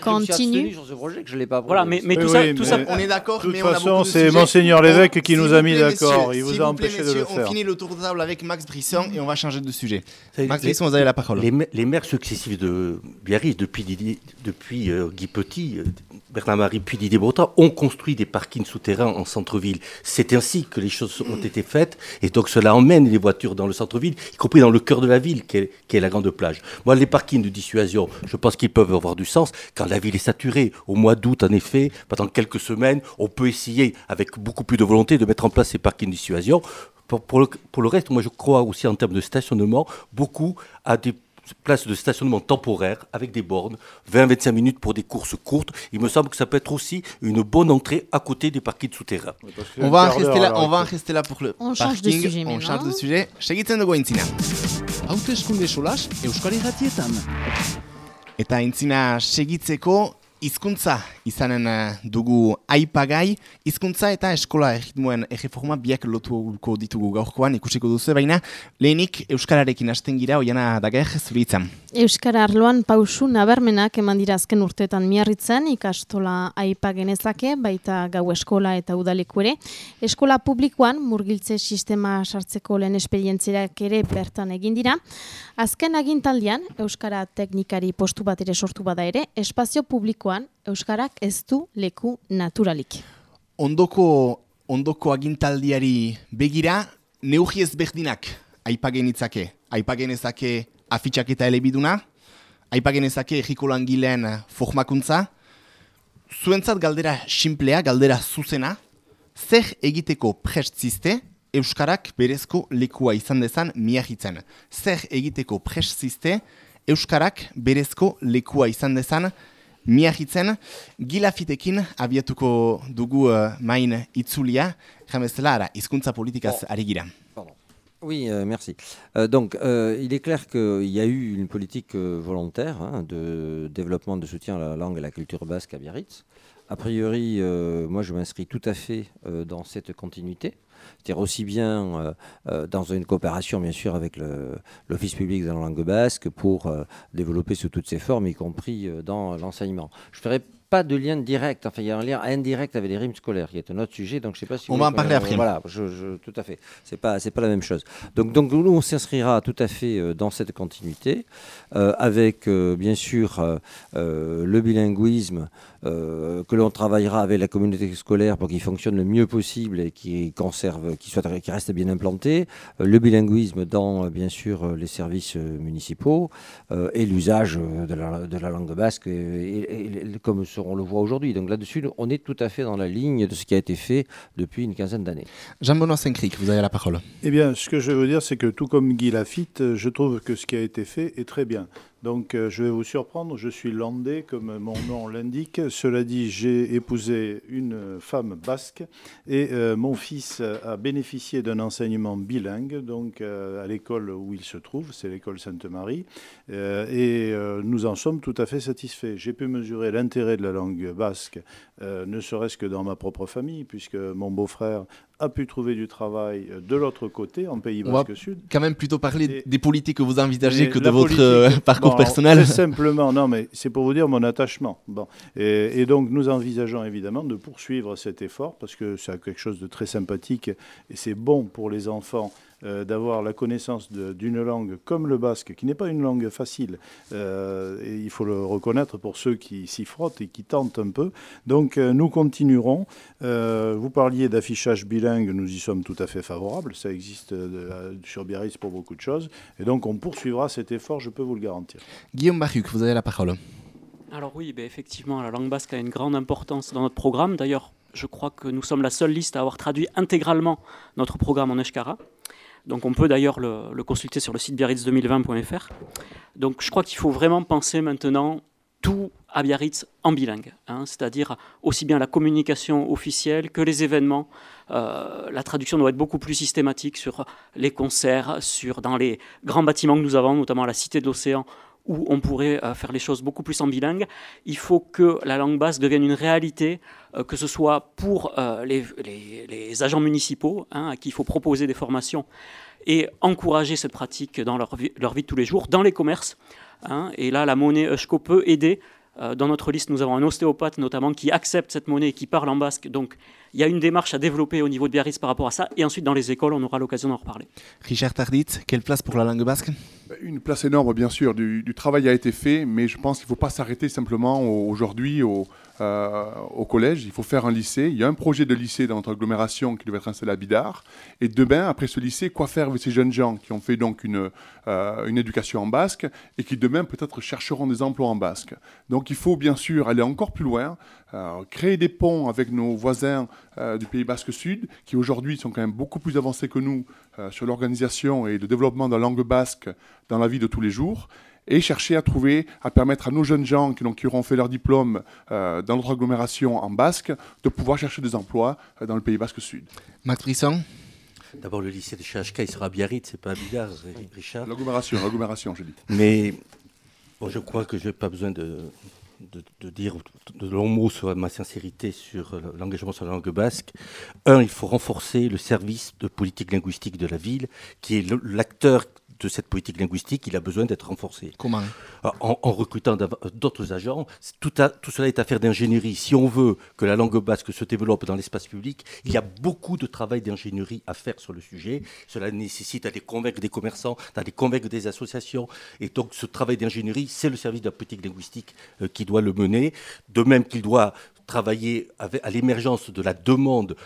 continue. abstenu sur ce projet, que je l'ai pas Voilà, mais, mais Oui, tout ça, oui, tout mais- ça, On est d'accord, De toute mais on a façon, c'est. Monseigneur Lévesque qui nous a mis d'accord. Il vous a empêché de le faire. On finit le tour de table avec Max Brisson et on va changer de sujet. Max Brisson, vous avez la parole. Les, ma- les maires successifs de Biarritz, depuis, euh, Guy Petit, euh, Bernard-Marie puis Didier Breton, ont construit des parkings souterrains en centre-ville. C'est ainsi que les choses ont été faites, et donc cela emmène les voitures dans le centre-ville, y compris dans le cœur de la ville, qui est, la grande plage. Moi, les parkings de dissuasion, je pense qu'ils peuvent avoir du sens quand la ville est saturée. Au mois d'août, en effet, pendant quelques semaines, on peut essayer, avec beaucoup plus de volonté, de mettre en place ces parkings de dissuasion. Pour, pour le, pour le reste, moi, je crois aussi en termes de stationnement, beaucoup à des places de stationnement temporaires avec des bornes, 20-25 minutes pour des courses courtes. Il me semble que ça peut être aussi une bonne entrée à côté des parkings souterrains. On va en rester là, on va en rester là pour le On change de parking. sujet On change de sujet. Segitzen dugu aintzina. Hauteskunde solas Euskal Irratietan. Eta aintzina segitzeko hizkuntza izanen eh, dugu aipagai. Hizkuntza eta eskola erritmoen erreforma biak lotuko ditugu gaurkoan ikusiko duzu, baina lehenik Euskararekin hasten gira, oiana dager zuritzan. Euskara arloan pausu nabarmenak eman dira azken urteetan miarritzen ikastola aipa genezake, baita gau eskola eta udaleku ere. Eskola publikoan murgiltze sistema sartzeko lehen esperientziak ere bertan egin dira. Azken agintaldian, Euskara teknikari postu bat ere sortu bada ere, espazio publikoan Euskarak ez du leku naturalik. Ondoko, ondoko agintaldiari begira, neugi ezberdinak aipagenitzake. Aipagenezake afitxak eta elebiduna, aipagenezake erriko langileen formakuntza, zuentzat galdera simplea, galdera zuzena, zer egiteko prestzizte Euskarak berezko lekua izan dezan miahitzen. Zer egiteko prestzizte Euskarak berezko lekua izan dezan miahitzen. Gilafitekin abiatuko dugu uh, main itzulia, jamezela ara, hizkuntza politikaz ari gira. Oui, euh, merci. Euh, donc, euh, il est clair qu'il y a eu une politique volontaire hein, de développement de soutien à la langue et la culture basque à Biarritz, A priori, moi je m'inscris tout à fait dans cette continuité. C'est-à-dire aussi bien dans une coopération, bien sûr, avec l'Office public de la langue basque pour développer sous toutes ses formes, y compris dans l'enseignement. Je ferai pas de lien direct. Enfin, il y a un lien indirect avec les rimes scolaires, qui est un autre sujet. Donc, je sais pas si on va en parler après. Voilà, je, tout à fait. C'est pas, c'est pas la même chose. Donc, donc nous, on s'inscrira tout à fait euh, dans cette continuité, euh, avec euh, bien sûr le bilinguisme que l'on travaillera avec la communauté scolaire pour qu'il fonctionne le mieux possible et qu'il conserve, qu'il soit, qu'il reste bien implanté. le bilinguisme dans bien sûr les services municipaux et l'usage de la, de la, langue basque, et, comme on le voit aujourd'hui. Donc là-dessus, on est tout à fait dans la ligne de ce qui a été fait depuis une quinzaine d'années. Jean-Benoît Saint-Cric, vous avez la parole. Eh bien, ce que je veux dire, c'est que tout comme Guy Lafitte, je trouve que ce qui a été fait est très bien. Donc euh, je vais vous surprendre, je suis landais comme mon nom l'indique. Cela dit, j'ai épousé une femme basque et euh, mon fils a bénéficié d'un enseignement bilingue donc euh, à l'école où il se trouve, c'est l'école Sainte-Marie, et nous en sommes tout à fait satisfaits. J'ai pu mesurer l'intérêt de la langue basque, ne serait-ce que dans ma propre famille, puisque mon beau-frère a pu trouver du travail de l'autre côté, en Pays Basque Sud. Quand même plutôt parler des politiques que vous envisagez que de votre parcours personnel. Très simplement, non, mais c'est pour vous dire mon attachement. Bon, et, donc nous envisageons évidemment de poursuivre cet effort parce que c'est quelque chose de très sympathique et c'est bon pour les enfants euh, d'avoir la connaissance d'une langue comme le basque, qui n'est pas une langue facile, euh, et il faut le reconnaître pour ceux qui s'y frottent et qui tentent un peu. Donc euh, nous continuerons. vous parliez d'affichage bilingue, nous y sommes tout à fait favorables, ça existe sur Biarritz pour beaucoup de choses, et donc on poursuivra cet effort, je peux vous le garantir. Guillaume Baruc, vous avez la parole. Alors oui, ben effectivement, la langue basque a une grande importance dans notre programme. D'ailleurs, je crois que nous sommes la seule liste à avoir traduit intégralement notre programme en Eshkara. Donc on peut d'ailleurs le, consulter sur le site biarritz2020.fr. Donc je crois qu'il faut vraiment penser maintenant tout à Biarritz en bilingue, hein, c'est-à-dire aussi bien la communication officielle que les événements. Euh, la traduction doit être beaucoup plus systématique sur les concerts, sur, dans les grands bâtiments que nous avons, notamment la Cité de l'Océan, où on pourrait euh, faire les choses beaucoup plus en bilingue. Il faut que la langue basque devienne une réalité, euh, que ce soit pour euh, les, agents municipaux, hein, à qui il faut proposer des formations, et encourager cette pratique dans leur vie, leur vie de tous les jours, dans les commerces. Hein. et là, la monnaie Eusko peut aider. Dans notre liste, nous avons un ostéopathe notamment qui accepte cette monnaie et qui parle en basque. Donc, il y a une démarche à développer au niveau de Biarritz par rapport à ça. Et ensuite, dans les écoles, on aura l'occasion d'en reparler. Richard Tardit, quelle place pour la langue basque? Une place énorme, bien sûr. Du, travail a été fait, mais je pense qu'il ne faut pas s'arrêter simplement aujourd'hui au, euh, au, collège. Il faut faire un lycée. Il y a un projet de lycée dans notre agglomération qui devait être installé à Bidart. Et demain, après ce lycée, quoi faire avec ces jeunes gens qui ont fait donc une, euh, éducation en basque et qui demain peut-être chercheront des emplois en basque? Donc il faut bien sûr aller encore plus loin, euh, créer des ponts avec nos voisins du Pays Basque Sud, qui aujourd'hui sont quand même beaucoup plus avancés que nous sur l'organisation et le développement de la langue basque dans la vie de tous les jours et chercher à trouver, à permettre à nos jeunes gens qui, donc, qui auront fait leur diplôme euh, dans notre agglomération en basque, de pouvoir chercher des emplois euh, dans le Pays Basque Sud. Max Brisson D'abord, le lycée de CHK, il sera à Biarritz, c'est pas à Bidart, Richard. L'agglomération, l'agglomération, je dis. Mais je crois que je n'ai pas besoin de, de, dire de longs mots sur ma sincérité sur l'engagement sur la langue basque. Un, il faut renforcer le service de politique linguistique de la ville, qui est l'acteur de cette politique linguistique, il a besoin d'être renforcé. Comment en, recrutant d'autres agents. Tout, tout, cela est affaire d'ingénierie. Si on veut que la langue basque se développe dans l'espace public, il y a beaucoup de travail d'ingénierie à faire sur le sujet. Cela nécessite d'aller convaincre des commerçants, d'aller convaincre des associations. Et donc ce travail d'ingénierie, c'est le service de la politique linguistique euh, qui doit le mener. De même qu'il doit travailler à l'émergence de la demande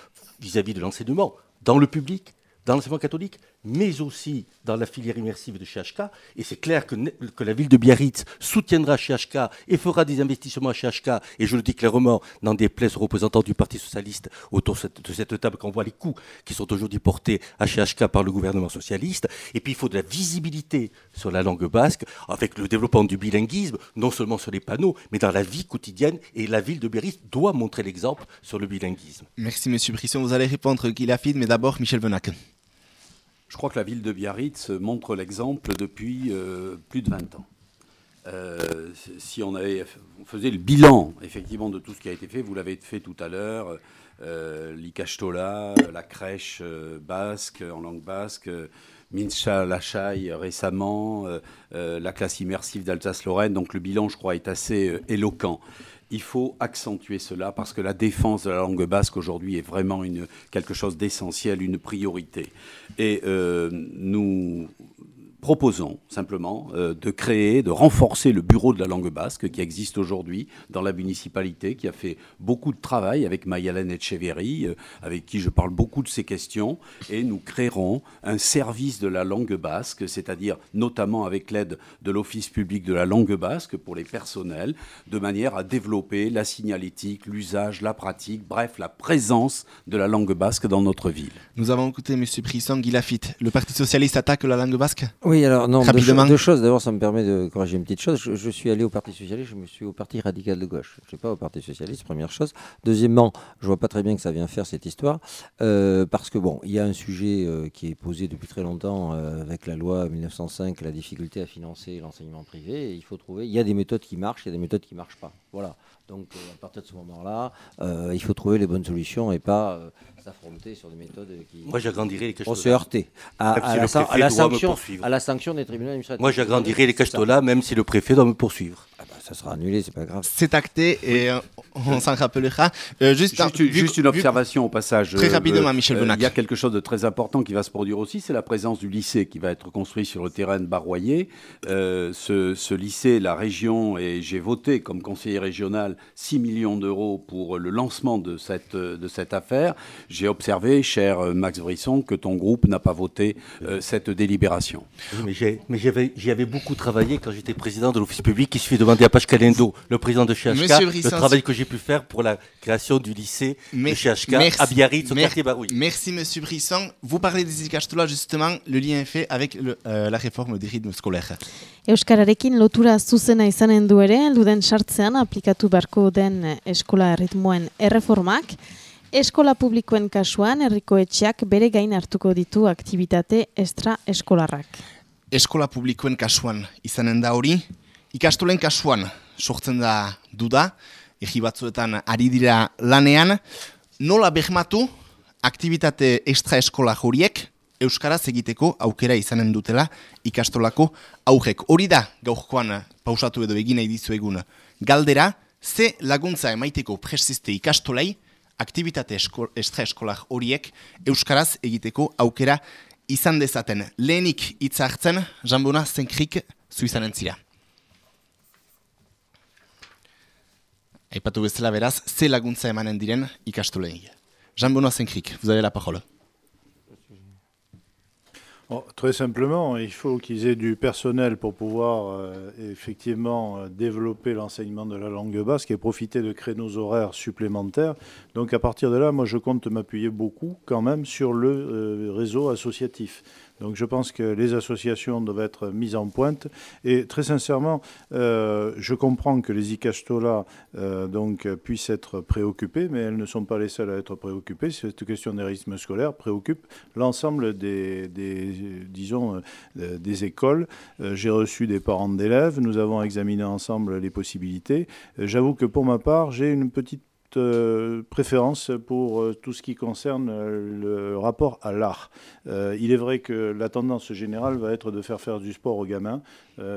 vis à -vis de l'enseignement dans le public, dans l'enseignement catholique, mais aussi dans la filière immersive de CHK. Et c'est clair que, la ville de Biarritz soutiendra CHK et fera des investissements à CHK, et je le dis clairement, dans des places représentants du Parti Socialiste autour de cette table, quand on voit les coûts qui sont aujourd'hui portés à CHK par le gouvernement socialiste. Et puis il faut de la visibilité sur la langue basque, avec le développement du bilinguisme, non seulement sur les panneaux, mais dans la vie quotidienne. Et la ville de Biarritz doit montrer l'exemple sur le bilinguisme. Merci, Monsieur Brisson. Vous allez répondre qu'il affine, mais d'abord, Michel Venac. Je crois que la ville de Biarritz montre l'exemple depuis euh, plus de 20 ans. Euh, si on, avait, faisait le bilan effectivement de tout ce qui a été fait, vous l'avez fait tout à l'heure, euh, l'Ikashtola, la crèche euh, basque en langue basque, Mincha Lachai récemment, la classe immersive d'Alsace-Lorraine. Donc le bilan, je crois, est assez éloquent. Il faut accentuer cela parce que la défense de la langue basque aujourd'hui est vraiment quelque chose d'essentiel, une priorité. Et nous proposons simplement euh, de créer, de renforcer le bureau de la langue basque qui existe aujourd'hui dans la municipalité, qui a fait beaucoup de travail avec Mayalène Etcheverry, euh, avec qui je parle beaucoup de ces questions, et nous créerons un service de la langue basque, c'est-à-dire notamment avec l'aide de l'Office public de la langue basque pour les personnels, de manière à développer la signalétique, l'usage, la pratique, bref, la présence de la langue basque dans notre ville. Nous avons écouté M. Prisson Guilafit. Le Parti socialiste attaque la langue basque? Alors non, deux, choses. D'abord, ça me permet de corriger une petite chose. Je, suis allé au Parti Socialiste, je me suis au Parti Radical de Gauche. Je ne suis pas au Parti Socialiste, première chose. Deuxièmement, je vois pas très bien que ça vient faire cette histoire, euh, parce que bon, il y a un sujet euh, qui est posé depuis très longtemps euh, avec la loi 1905, la difficulté à financer l'enseignement privé. Et il faut trouver. Il y a des méthodes qui marchent, il y a des méthodes qui marchent pas. Voilà. Donc à partir de ce moment-là, il faut trouver les bonnes solutions et pas s'affronter sur des méthodes qui. Moi, j'agrandirais les On se heurter à, à, la, à, sanction, à la sanction des tribunaux administratifs. Moi, j'agrandirais les là même si le préfet doit me poursuivre. Ah bah, ça sera annulé, c'est pas grave. C'est acté et euh, on s'en rappellera. Euh, juste, juste, une observation au passage. Très rapidement, Michel Bonac. Il y a quelque chose de très important qui va se produire aussi, c'est la présence du lycée qui va être construit sur le terrain de Barroyer. Euh, ce, ce, lycée, la région, et j'ai voté comme conseiller régional 6 millions d'euros pour le lancement de cette, de cette affaire. J'ai observé, cher Max Brisson, que ton groupe n'a pas voté cette délibération. Oui, mais j'y avais, beaucoup travaillé quand j'étais président de l'office public. Suffit de demander à Pascalendo, le président de CHK, le travail que j'ai pu faire pour la création du lycée de CHK à Biarritz, au quartier Baroui. Merci, monsieur Brisson. Vous parlez des Ikastola, justement, le lien est fait avec le, euh, la réforme des rythmes scolaires. Euskararekin lotura zuzena izanen du ere, luden sartzean aplikatu barko den eskola erritmoen erreformak, eskola publikoen kasuan herriko etxeak bere gain hartuko ditu aktivitate extra eskolarrak. Eskola publikoen kasuan izanen da hori, ikastolen kasuan sortzen da duda, egi batzuetan ari dira lanean, nola behmatu aktivitate extra eskola horiek Euskaraz egiteko aukera izanen dutela ikastolako aurrek. Hori da gaurkoan pausatu edo egina idizu egun galdera, ze laguntza emaiteko presiste ikastolai aktivitate esko, extra eskola horiek Euskaraz egiteko aukera izan dezaten. Lehenik hitza hartzen, jambuna zenkrik zuizanen zira. Aipatu bezala beraz, ze laguntza emanen diren ikastolei. Jean-Benoît Saint-Cric, vous avez la parole. Très simplement, il faut qu'ils aient du personnel pour pouvoir euh, effectivement euh, développer l'enseignement de la langue basque et profiter de créneaux horaires supplémentaires. Donc à partir de là, moi je compte m'appuyer beaucoup quand même sur le euh, réseau associatif. Donc je pense que les associations doivent être mises en pointe. Et très sincèrement, euh, je comprends que les ICASTOLA euh, puissent être préoccupées, mais elles ne sont pas les seules à être préoccupées. Cette question des rythmes scolaires préoccupe l'ensemble des, disons, euh, des écoles. J'ai reçu des parents d'élèves, nous avons examiné ensemble les possibilités. J'avoue que pour ma part, j'ai une petite euh, préférence pour euh, tout ce qui concerne euh, le rapport à l'art. il est vrai que la tendance générale va être de faire faire du sport aux gamins.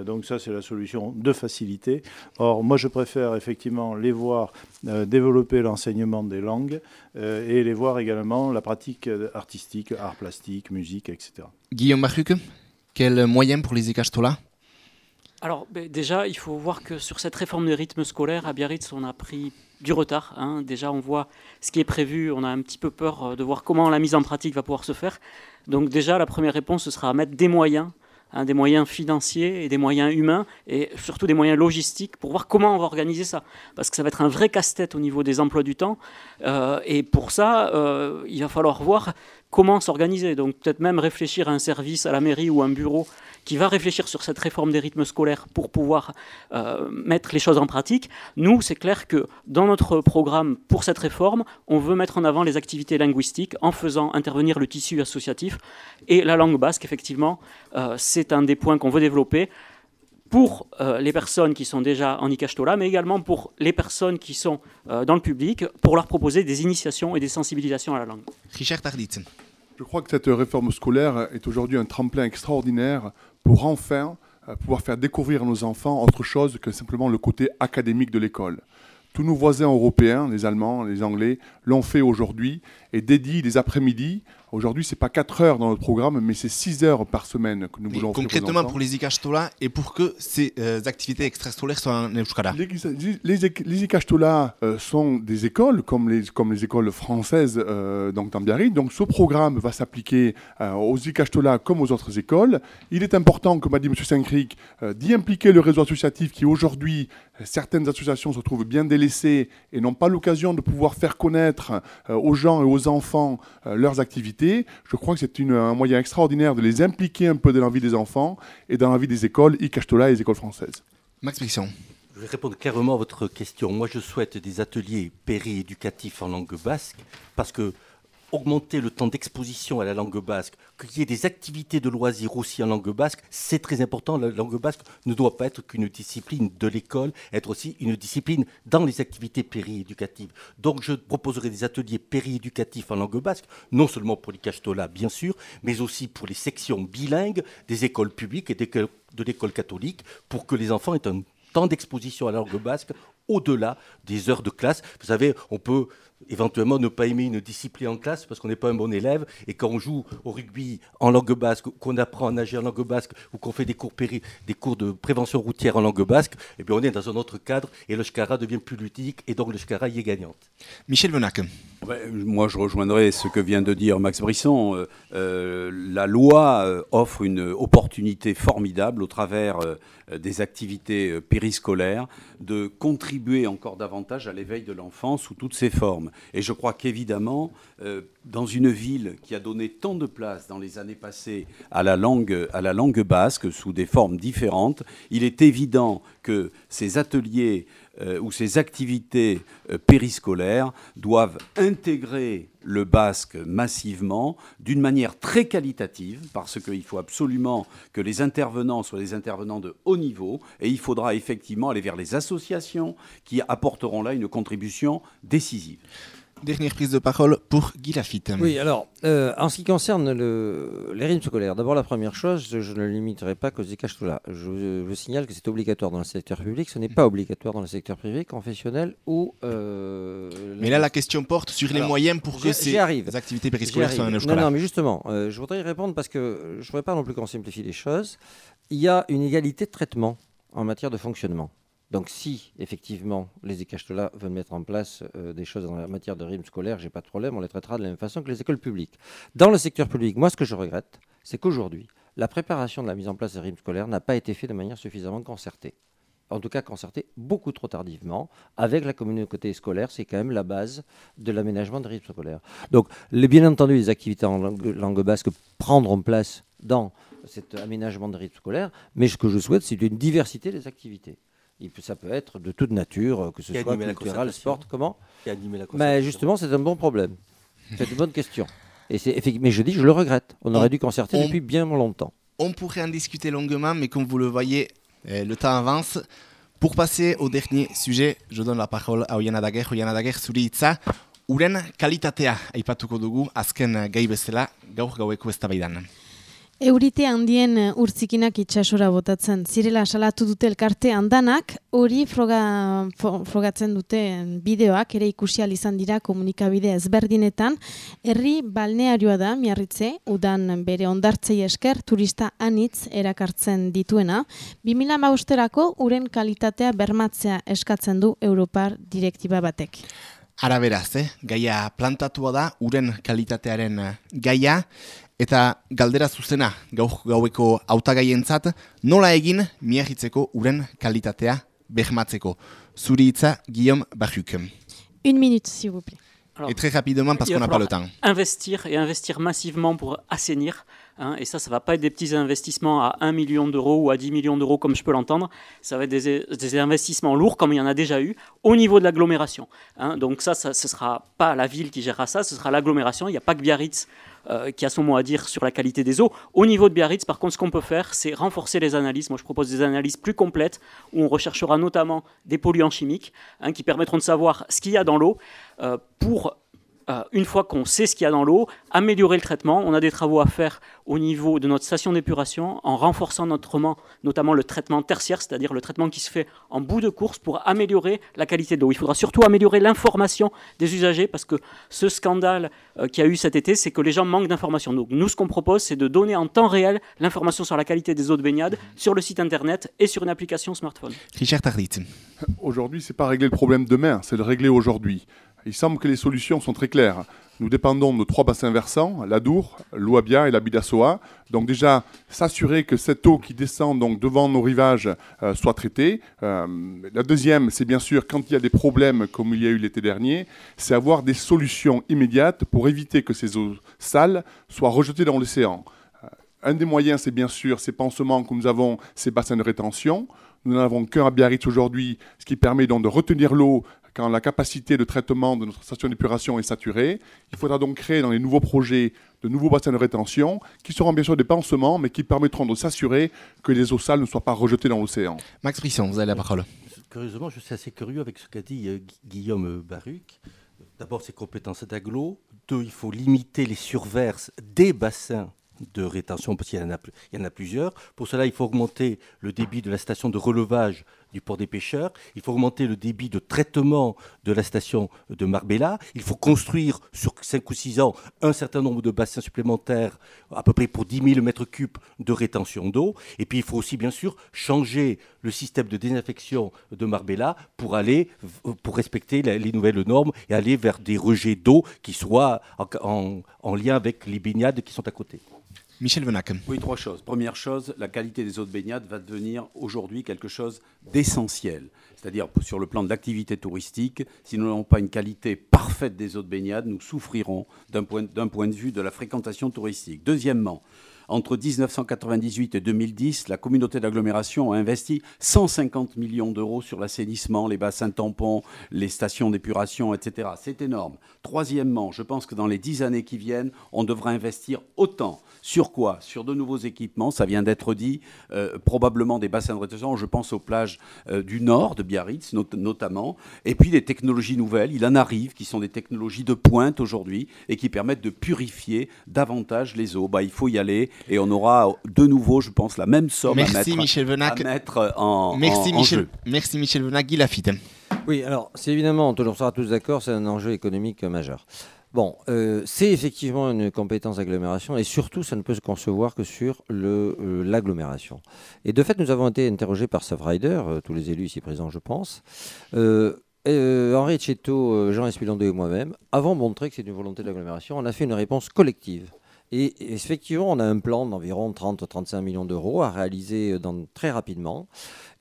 donc ça, c'est la solution de facilité. Or, moi, je préfère effectivement les voir développer l'enseignement des langues et les voir également la pratique artistique, art plastique, musique, etc. Guillaume Machuc, quel moyen pour les Ekastola alors ben, déjà, il faut voir que sur cette réforme des rythmes scolaires, à Biarritz, on a pris du retard. Hein. Déjà, on voit ce qui est prévu, on a un petit peu peur euh, de voir comment la mise en pratique va pouvoir se faire. Donc déjà, la première réponse, ce sera à mettre des moyens, hein, des moyens financiers et des moyens humains, et surtout des moyens logistiques pour voir comment on va organiser ça. Parce que ça va être un vrai casse-tête au niveau des emplois du temps. Euh, et pour ça, euh, il va falloir voir comment s'organiser. Donc peut-être même réfléchir à un service à la mairie ou un bureau qui va réfléchir sur cette réforme des rythmes scolaires pour pouvoir euh, mettre les choses en pratique. Nous, c'est clair que dans notre programme pour cette réforme, on veut mettre en avant les activités linguistiques en faisant intervenir le tissu associatif et la langue basque, effectivement, euh, c'est un des points qu'on veut développer pour euh, les personnes qui sont déjà en Ikastola, mais également pour les personnes qui sont euh, dans le public, pour leur proposer des initiations et des sensibilisations à la langue. Richard Tarditzen. Je crois que cette réforme scolaire est aujourd'hui un tremplin extraordinaire pour enfin euh, pouvoir faire découvrir à nos enfants autre chose que simplement le côté académique de l'école. Tous nos voisins européens, les Allemands, les Anglais, l'ont fait aujourd'hui et dédient des après-midi Aujourd'hui, ce n'est pas 4 heures dans notre programme, mais c'est 6 heures par semaine que nous voulons offrir Concrètement, pour les Ikastola et pour que ces euh, activités extrascolaires soient en Euskara Les, les, euh, sont des écoles, comme les, comme les écoles françaises euh, Biarritz. Donc ce programme va s'appliquer aux Ikastola comme aux autres écoles. Il est important, comme a dit M. Saint-Cric, d'y impliquer le réseau associatif qui aujourd'hui, certaines associations se trouvent bien délaissées et n'ont pas l'occasion de pouvoir faire connaître aux gens et aux enfants leurs activités je crois que c'est un moyen extraordinaire de les impliquer un peu dans la vie des enfants et dans la vie des écoles, ICASTOLA et les écoles françaises. Max Pixon. Je vais répondre clairement à votre question. Moi, je souhaite des ateliers péri-éducatifs en langue basque parce que augmenter le temps d'exposition à la langue basque, qu'il y ait des activités de loisirs aussi en langue basque, c'est très important. La langue basque ne doit pas être qu'une discipline de l'école, être aussi une discipline dans les activités péri-éducatives. Donc je proposerai des ateliers péri-éducatifs en langue basque, non seulement pour les cachetolas, bien sûr, mais aussi pour les sections bilingues des écoles publiques et de l'école catholique, pour que les enfants aient un temps d'exposition à la langue basque au-delà des heures de classe. Vous savez, on peut éventuellement ne pas aimer une discipline en classe parce qu'on n'est pas un bon élève et quand on joue au rugby en langue basque, qu'on apprend à nager en langue basque ou qu'on fait des cours, de prévention routière en langue basque, eh bien on est dans un autre cadre et le shkara devient plus ludique et donc le shkara y est gagnante. Michel Venac. Moi je rejoindrai ce que vient de dire Max Brisson. Euh, euh, la loi euh, offre une opportunité formidable au travers des activités périscolaires de contribuer encore davantage à l'éveil de l'enfant sous toutes ses formes. Et je crois qu'évidemment, dans une ville qui a donné tant de place dans les années passées à la langue basque sous des formes différentes, il est évident que ces ateliers euh, ou ces activités euh, périscolaires doivent intégrer le basque massivement, d'une manière très qualitative, parce qu'il faut absolument que les intervenants soient des intervenants de haut niveau, et il faudra effectivement aller vers les associations qui apporteront là une contribution décisive. Dernière prise de parole pour Guy Lafitte. Oui, alors, euh, en ce qui concerne le, les rythmes scolaires, d'abord la première chose, je ne limiterai pas qu'aux là. Je, je signale que c'est obligatoire dans le secteur public, ce n'est pas obligatoire dans le secteur privé, confessionnel ou... Euh, mais là, la question porte sur les moyens pour que ces activités périscolaires soient un Non, non, mais justement, euh, je voudrais y répondre parce que je ne voudrais pas non plus qu'on simplifie les choses. Il y a une égalité de traitement en matière de fonctionnement. Donc si effectivement les là veulent mettre en place euh, des choses en matière de rythme scolaire, j'ai pas de problème, on les traitera de la même façon que les écoles publiques. Dans le secteur public, moi ce que je regrette, c'est qu'aujourd'hui, la préparation de la mise en place des rythmes scolaires n'a pas été faite de manière suffisamment concertée. En tout cas, concertée beaucoup trop tardivement avec la communauté scolaire, c'est quand même la base de l'aménagement des rythmes scolaires. Donc, bien entendu, les activités en langue, langue basque prendront place dans cet aménagement des rythmes scolaires, mais ce que je souhaite, c'est une diversité des activités ça peut être de toute nature, que ce soit culturel, sport, comment Mais justement, c'est un bon problème. C'est une bonne question. Et mais je dis, je le regrette. On, aurait dû concerter depuis bien longtemps. On pourrait en discuter longuement, mais comme vous le voyez, eh, le temps avance. Pour passer au dernier sujet, je donne la parole à Oyana Daguer. Oyana Daguer, zuri hitza, uren kalitatea aipatuko dugu azken gai bezala gaur gaueko eztabaidan. Eurite handien eh, urtzikinak itxasora botatzen. Zirela salatu dute elkarte handanak, hori froga, frogatzen dute bideoak, ere ikusial izan dira komunikabide ezberdinetan. Herri balnearioa da, miarritze, udan bere ondartzei esker, turista anitz erakartzen dituena. 2000 mausterako uren kalitatea bermatzea eskatzen du Europar direktiba batek. Ara beraz, eh? gaia plantatua da, uren kalitatearen eh, gaia, Eta galdera zuzena gauk gaueko hautagaientzat nola egin miagitzeko uren kalitatea behmatzeko. Zuri hitza Guillaume Barjuk. Une minute, s'il vous plaît. Alors, et très rapidement parce qu'on n'a pas le temps. Investir et investir massivement pour assainir Hein, et ça, ça ne va pas être des petits investissements à 1 million d'euros ou à 10 millions d'euros comme je peux l'entendre. Ça va être des, investissements lourds comme il y en a déjà eu au niveau de l'agglomération. Hein. donc ça, ce ne sera pas la ville qui gérera ça, ce sera l'agglomération. Il n'y a pas que Biarritz euh, qui a son mot à dire sur la qualité des eaux. Au niveau de Biarritz, par contre, ce qu'on peut faire, c'est renforcer les analyses. Moi, je propose des analyses plus complètes où on recherchera notamment des polluants chimiques hein, qui permettront de savoir ce qu'il y a dans l'eau euh, pour euh, une fois qu'on sait ce qu'il y a dans l'eau, améliorer le traitement. On a des travaux à faire au niveau de notre station d'épuration en renforçant notamment, notamment le traitement tertiaire, c'est-à-dire le traitement qui se fait en bout de course pour améliorer la qualité de l'eau. Il faudra surtout améliorer l'information des usagers parce que ce scandale euh, qui a eu cet été, c'est que les gens manquent d'informations. Donc nous, ce qu'on propose, c'est de donner en temps réel l'information sur la qualité des eaux de baignade sur le site internet et sur une application smartphone. Richard Tardit. Aujourd'hui, c'est pas régler le problème demain, c'est le régler aujourd'hui. Il semble que les solutions sont très claires. Nous dépendons de trois bassins versants, l'Adour, l'Ouabia et la Bidassoa. Donc déjà, s'assurer que cette eau qui descend donc devant nos rivages euh, soit traitée. Euh, la deuxième, c'est bien sûr quand il y a des problèmes comme il y a eu l'été dernier, c'est avoir des solutions immédiates pour éviter que ces eaux sales soient rejetées dans l'océan. Euh, un des moyens, c'est bien sûr ces pansements que nous avons, ces bassins de rétention. Nous n'en avons qu'un à Biarritz aujourd'hui, ce qui permet donc de retenir l'eau quand la capacité de traitement de notre station d'épuration est saturée. Il faudra donc créer dans les nouveaux projets de nouveaux bassins de rétention qui seront bien sûr des pansements, mais qui permettront de s'assurer que les eaux sales ne soient pas rejetées dans l'océan. Max Frisson, vous avez la parole. Curieusement, je suis assez curieux avec ce qu'a dit euh, Guillaume Baruc. D'abord, ses compétences d'agglo. Deux, il faut limiter les surverses des bassins de rétention, parce qu'il y, en a, il y en a plusieurs. Pour cela, il faut augmenter le débit de la station de relevage du port des pêcheurs, il faut augmenter le débit de traitement de la station de Marbella, il faut construire sur 5 ou 6 ans un certain nombre de bassins supplémentaires, à peu près pour 10 000 mètres cubes de rétention d'eau, et puis il faut aussi bien sûr changer le système de désinfection de Marbella pour aller, pour respecter les nouvelles normes et aller vers des rejets d'eau qui soient en, en lien avec les baignades qui sont à côté. Michel. Oui, trois choses. Première chose, la qualité des eaux de baignade va devenir aujourd'hui quelque chose d'essentiel. C'est-à-dire, sur le plan de l'activité touristique, si nous n'avons pas une qualité parfaite des eaux de baignade, nous souffrirons d'un point de vue de la fréquentation touristique. Deuxièmement, entre 1998 et 2010, la communauté d'agglomération a investi 150 millions d'euros sur l'assainissement, les bassins tampons, les stations d'épuration, etc. C'est énorme. Troisièmement, je pense que dans les dix années qui viennent, on devra investir autant sur quoi? Sur de nouveaux équipements, ça vient d'être dit, euh, probablement des bassins de rétention, je pense aux plages euh, du nord de Biarritz notamment, et puis des technologies nouvelles, il en arrive, qui sont des technologies de pointe aujourd'hui, et qui permettent de purifier davantage les eaux. Bah, il faut y aller, et on aura de nouveau, je pense, la même somme Merci à, mettre, Michel Venac. en, Merci Michel. jeu. Merci Michel Venac, Guy Lafitte. Oui, alors c'est évidemment, on sera tous d'accord, c'est un enjeu économique majeur. Bon, euh, c'est effectivement une compétence d'agglomération et surtout, ça ne peut se concevoir que sur euh, l'agglomération. et de fait, nous avons été interrogés par Savrider, euh, tous les élus ici présents, je pense. Henri Etcheto, Jean Espilando et moi-même avons montré que c'est une volonté de l'agglomération. On a fait une réponse collective. Et effectivement, on a un plan d'environ 30-35 millions d'euros à réaliser dans, très rapidement.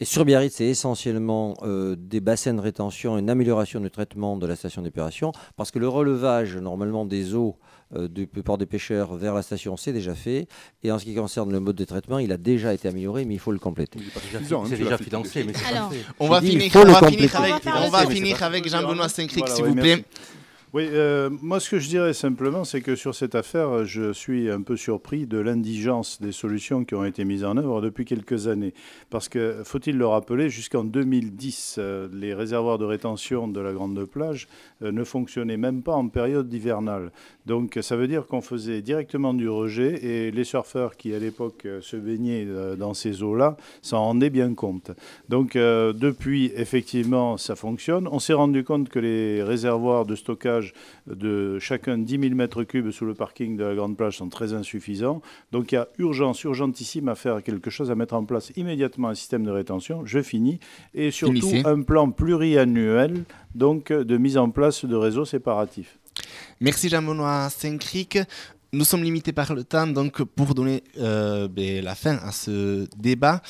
Et sur Biarritz, c'est essentiellement euh, des bassins de rétention, une amélioration du traitement de la station d'épuration, parce que le relevage normalement des eaux euh, du port des pêcheurs vers la station, c'est déjà fait. Et en ce qui concerne le mode de traitement, il a déjà été amélioré, mais il faut le compléter. C'est déjà financé, mais c'est pas On va finir, on va finir avec, on va finir avec Jean-Benoît Saint-Cric, s'il vous plaît. Oui, euh, moi ce que je dirais simplement, c'est que sur cette affaire, je suis un peu surpris de l'indigence des solutions qui ont été mises en œuvre depuis quelques années. Parce que, faut-il le rappeler, jusqu'en 2010, euh, les réservoirs de rétention de la Grande Plage euh, ne fonctionnaient même pas en période hivernale. Donc ça veut dire qu'on faisait directement du rejet et les surfeurs qui à l'époque se baignaient dans ces eaux-là s'en rendaient bien compte. Donc depuis, effectivement, ça fonctionne. On s'est rendu compte que les réservoirs de stockage de chacun 10 000 m3 sous le parking de la Grande Plage sont très insuffisants. Donc il y a urgence, urgentissime à faire quelque chose, à mettre en place immédiatement un système de rétention. Je finis. Et surtout un plan pluriannuel donc, de mise en place de réseaux séparatifs. Merci Jean-Benoît Saint-Cric. Nous sommes limités par le temps, donc pour donner euh, ben, la fin à ce débat,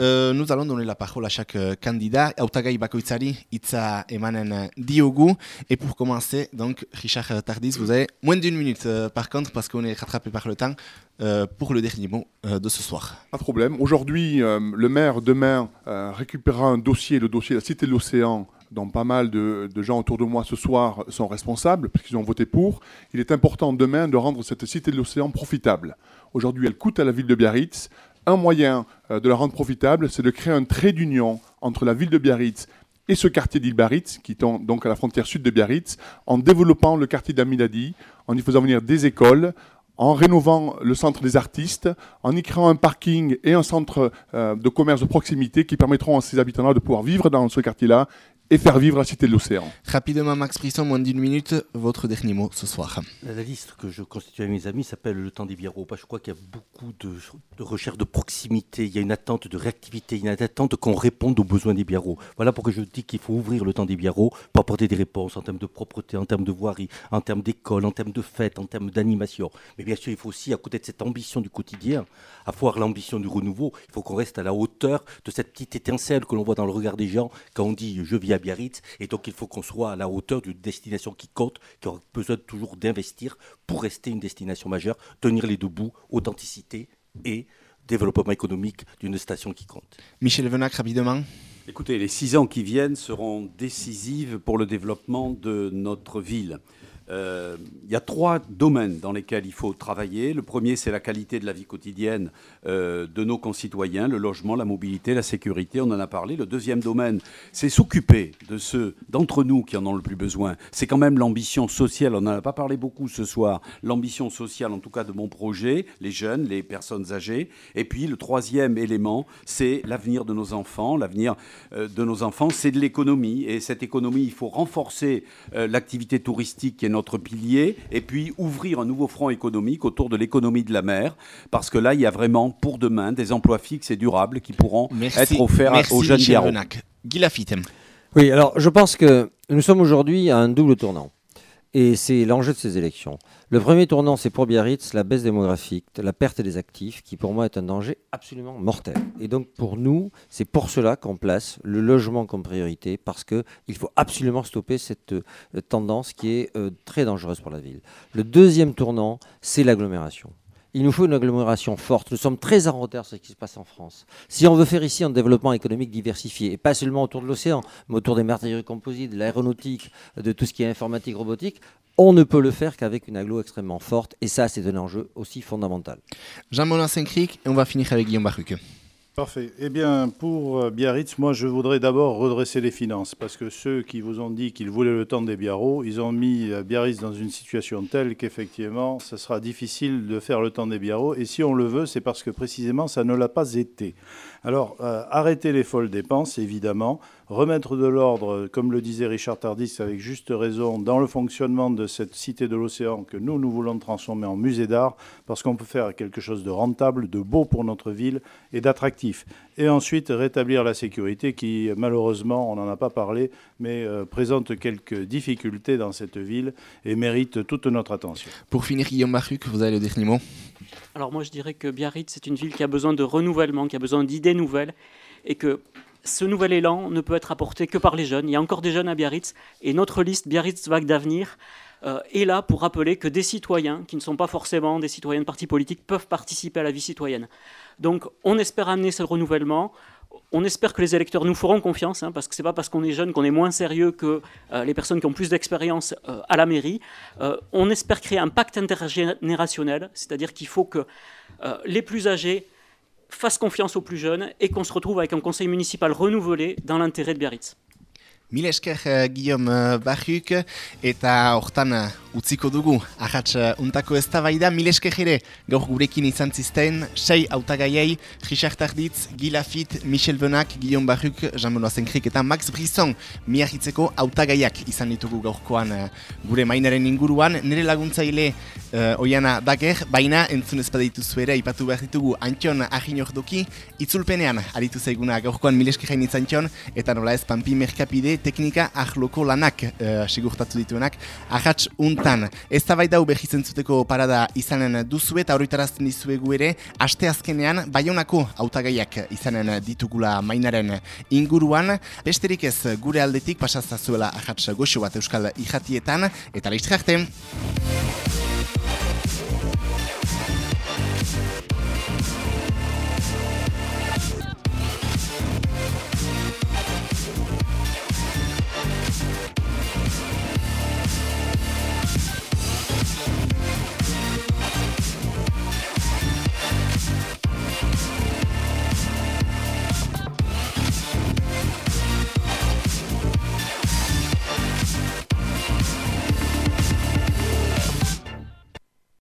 euh, nous allons donner la parole à chaque euh, candidat. Autagai itza emanen diogu. Et pour commencer, donc Richard Tardis, vous avez moins d'une minute par contre parce qu'on est rattrapé par le temps pour le dernier mot de ce soir. Pas de problème. Aujourd'hui, le maire demain récupérera un dossier, le dossier de la Cité de l'Océan, dont pas mal de, gens autour de moi ce soir sont responsables, puisqu'ils ont voté pour. Il est important demain de rendre cette Cité de l'Océan profitable. Aujourd'hui, elle coûte à la ville de Biarritz. Un moyen euh, de la rendre profitable, c'est de créer un trait d'union entre la ville de Biarritz et ce quartier d'Île-Biarritz, qui en- donc à la frontière sud de Biarritz, en développant le quartier d'Amiladi, en y faisant venir des écoles, en rénovant le centre des artistes, en y créant un parking et un centre euh, de commerce de proximité qui permettront à ces habitants-là de pouvoir vivre dans ce quartier-là et faire vivre la cité de l'océan. Rapidement, Max Brisson, moins d'une minute, votre dernier mot ce soir. La, la liste que je constitue avec mes amis s'appelle Le temps des que je crois qu'il y a beaucoup de, de recherche de proximité, il y a une attente de réactivité, il y a une attente qu'on réponde aux besoins des biéraux. Voilà pourquoi je dis qu'il faut ouvrir le temps des biéraux pour apporter des réponses en termes de propreté, en termes de voirie, en termes d'école, en termes de fêtes, en termes d'animation. Mais bien sûr, il faut aussi, à côté de cette ambition du quotidien, avoir l'ambition du renouveau, il faut qu'on reste à la hauteur de cette petite étincelle que l'on voit dans le regard des gens quand on dit je vis à Biarritz. Et donc il faut qu'on soit à la hauteur d'une destination qui compte, qui aura besoin toujours d'investir pour rester une destination majeure, tenir les deux bouts, authenticité et développement économique d'une station qui compte. Michel Venac, rapidement. Écoutez, les six ans qui viennent seront décisifs pour le développement de notre ville. Euh, Il y a trois domaines dans lesquels il faut travailler. Le premier, c'est la qualité de la vie quotidienne euh, de nos concitoyens, le logement, la mobilité, la sécurité, on en a parlé. Le deuxième domaine, c'est s'occuper de ceux d'entre nous qui en ont le plus besoin. C'est quand même l'ambition sociale, on n'en a pas parlé beaucoup ce soir, l'ambition sociale en tout cas de mon projet, les jeunes, les personnes âgées. Et puis le troisième élément, c'est l'avenir de nos enfants. L'avenir euh, de nos enfants, c'est de l'économie. Et cette économie, il faut renforcer l'activité touristique qui est notre pilier, et puis ouvrir un nouveau front économique autour de l'économie de la mer, parce que là, il y a vraiment pour demain des emplois fixes et durables qui pourront Merci. être offerts Merci, aux jeunes. Guy Lafitte. Oui, alors je pense que nous sommes aujourd'hui à un double tournant. Et c'est l'enjeu de ces élections. Le premier tournant, c'est pour Biarritz, la baisse démographique, la perte des actifs, qui pour moi est un danger absolument mortel. Et donc pour nous, c'est pour cela qu'on place le logement comme priorité, parce qu'il faut absolument stopper cette euh, tendance qui est euh, très dangereuse pour la ville. Le deuxième tournant, c'est l'agglomération. Il nous faut une agglomération forte. Nous sommes très en retard sur ce qui se passe en France. Si on veut faire ici un développement économique diversifié, et pas seulement autour de l'océan, mais autour des matériaux composites, de l'aéronautique, de tout ce qui est informatique, robotique, on ne peut le faire qu'avec une aglo extrêmement forte. Et ça, c'est un enjeu aussi fondamental. Jean-Molin Saint-Cric, et on va finir avec Guillaume Baruc. Parfait. Eh bien, pour euh, Biarritz, moi, je voudrais d'abord redresser les finances, parce que ceux qui vous ont dit qu'ils voulaient le temps des Biarros, ils ont mis euh, Biarritz dans une situation telle qu'effectivement, ce sera difficile de faire le temps des Biarros. Et si on le veut, c'est parce que précisément, ça ne l'a pas été. Alors, euh, arrêter les folles dépenses, évidemment, remettre de l'ordre, comme le disait Richard Tardis avec juste raison, dans le fonctionnement de cette cité de l'océan que nous, nous voulons transformer en musée d'art, parce qu'on peut faire quelque chose de rentable, de beau pour notre ville et d'attractif. Et ensuite, rétablir la sécurité qui, malheureusement, on n'en a pas parlé, mais euh, présente quelques difficultés dans cette ville et mérite toute notre attention. Pour finir, Guillaume Baruc, vous avez le dernier mot. Alors moi je dirais que Biarritz c'est une ville qui a besoin de renouvellement, qui a besoin d'idées nouvelles et que ce nouvel élan ne peut être apporté que par les jeunes. Il y a encore des jeunes à Biarritz et notre liste Biarritz Vague d'avenir euh, est là pour rappeler que des citoyens, qui ne sont pas forcément des citoyens de partis politiques, peuvent participer à la vie citoyenne. Donc on espère amener ce renouvellement. On espère que les électeurs nous feront confiance, hein, parce que c'est pas parce qu'on est jeune qu'on est moins sérieux que euh, les personnes qui ont plus d'expérience euh, à la mairie. Euh, on espère créer un pacte intergénérationnel, c'est-à-dire qu'il faut que les plus âgés fassent confiance aux plus jeunes et qu'on se retrouve avec un conseil municipal renouvelé dans l'intérêt de Biarritz. Mil esker eh, Guillaume Barruk eta hortan eh, utziko dugu. Ahats eh, untako eztabaida mil esker ere gaur gurekin izan zisten sei hautagaiei Richard Tarditz, Guy Lafitte, Michel Benak, Guillaume Barruk, Jean-Benoît Zenkrik eta Max Brisson miahitzeko hautagaiak izan ditugu gaurkoan eh, gure mainaren inguruan. Nire laguntzaile eh, Oiana Dager, baina entzun ezpada dituzu ere ipatu behar ditugu Antion Ahinordoki itzulpenean aritu zaiguna gaurkoan mil esker hain Antxon eta nola ez Pampi Merkapide teknika ahloko lanak uh, sigurtatu dituenak. Ahats unt hontan, ez da baita behizentzuteko parada izanen duzu eta horretarazten dizuegu ere, aste azkenean, baionako hautagaiak izanen ditugula mainaren inguruan, besterik ez gure aldetik pasazazuela ahatsa goxo bat euskal ihati eta laizte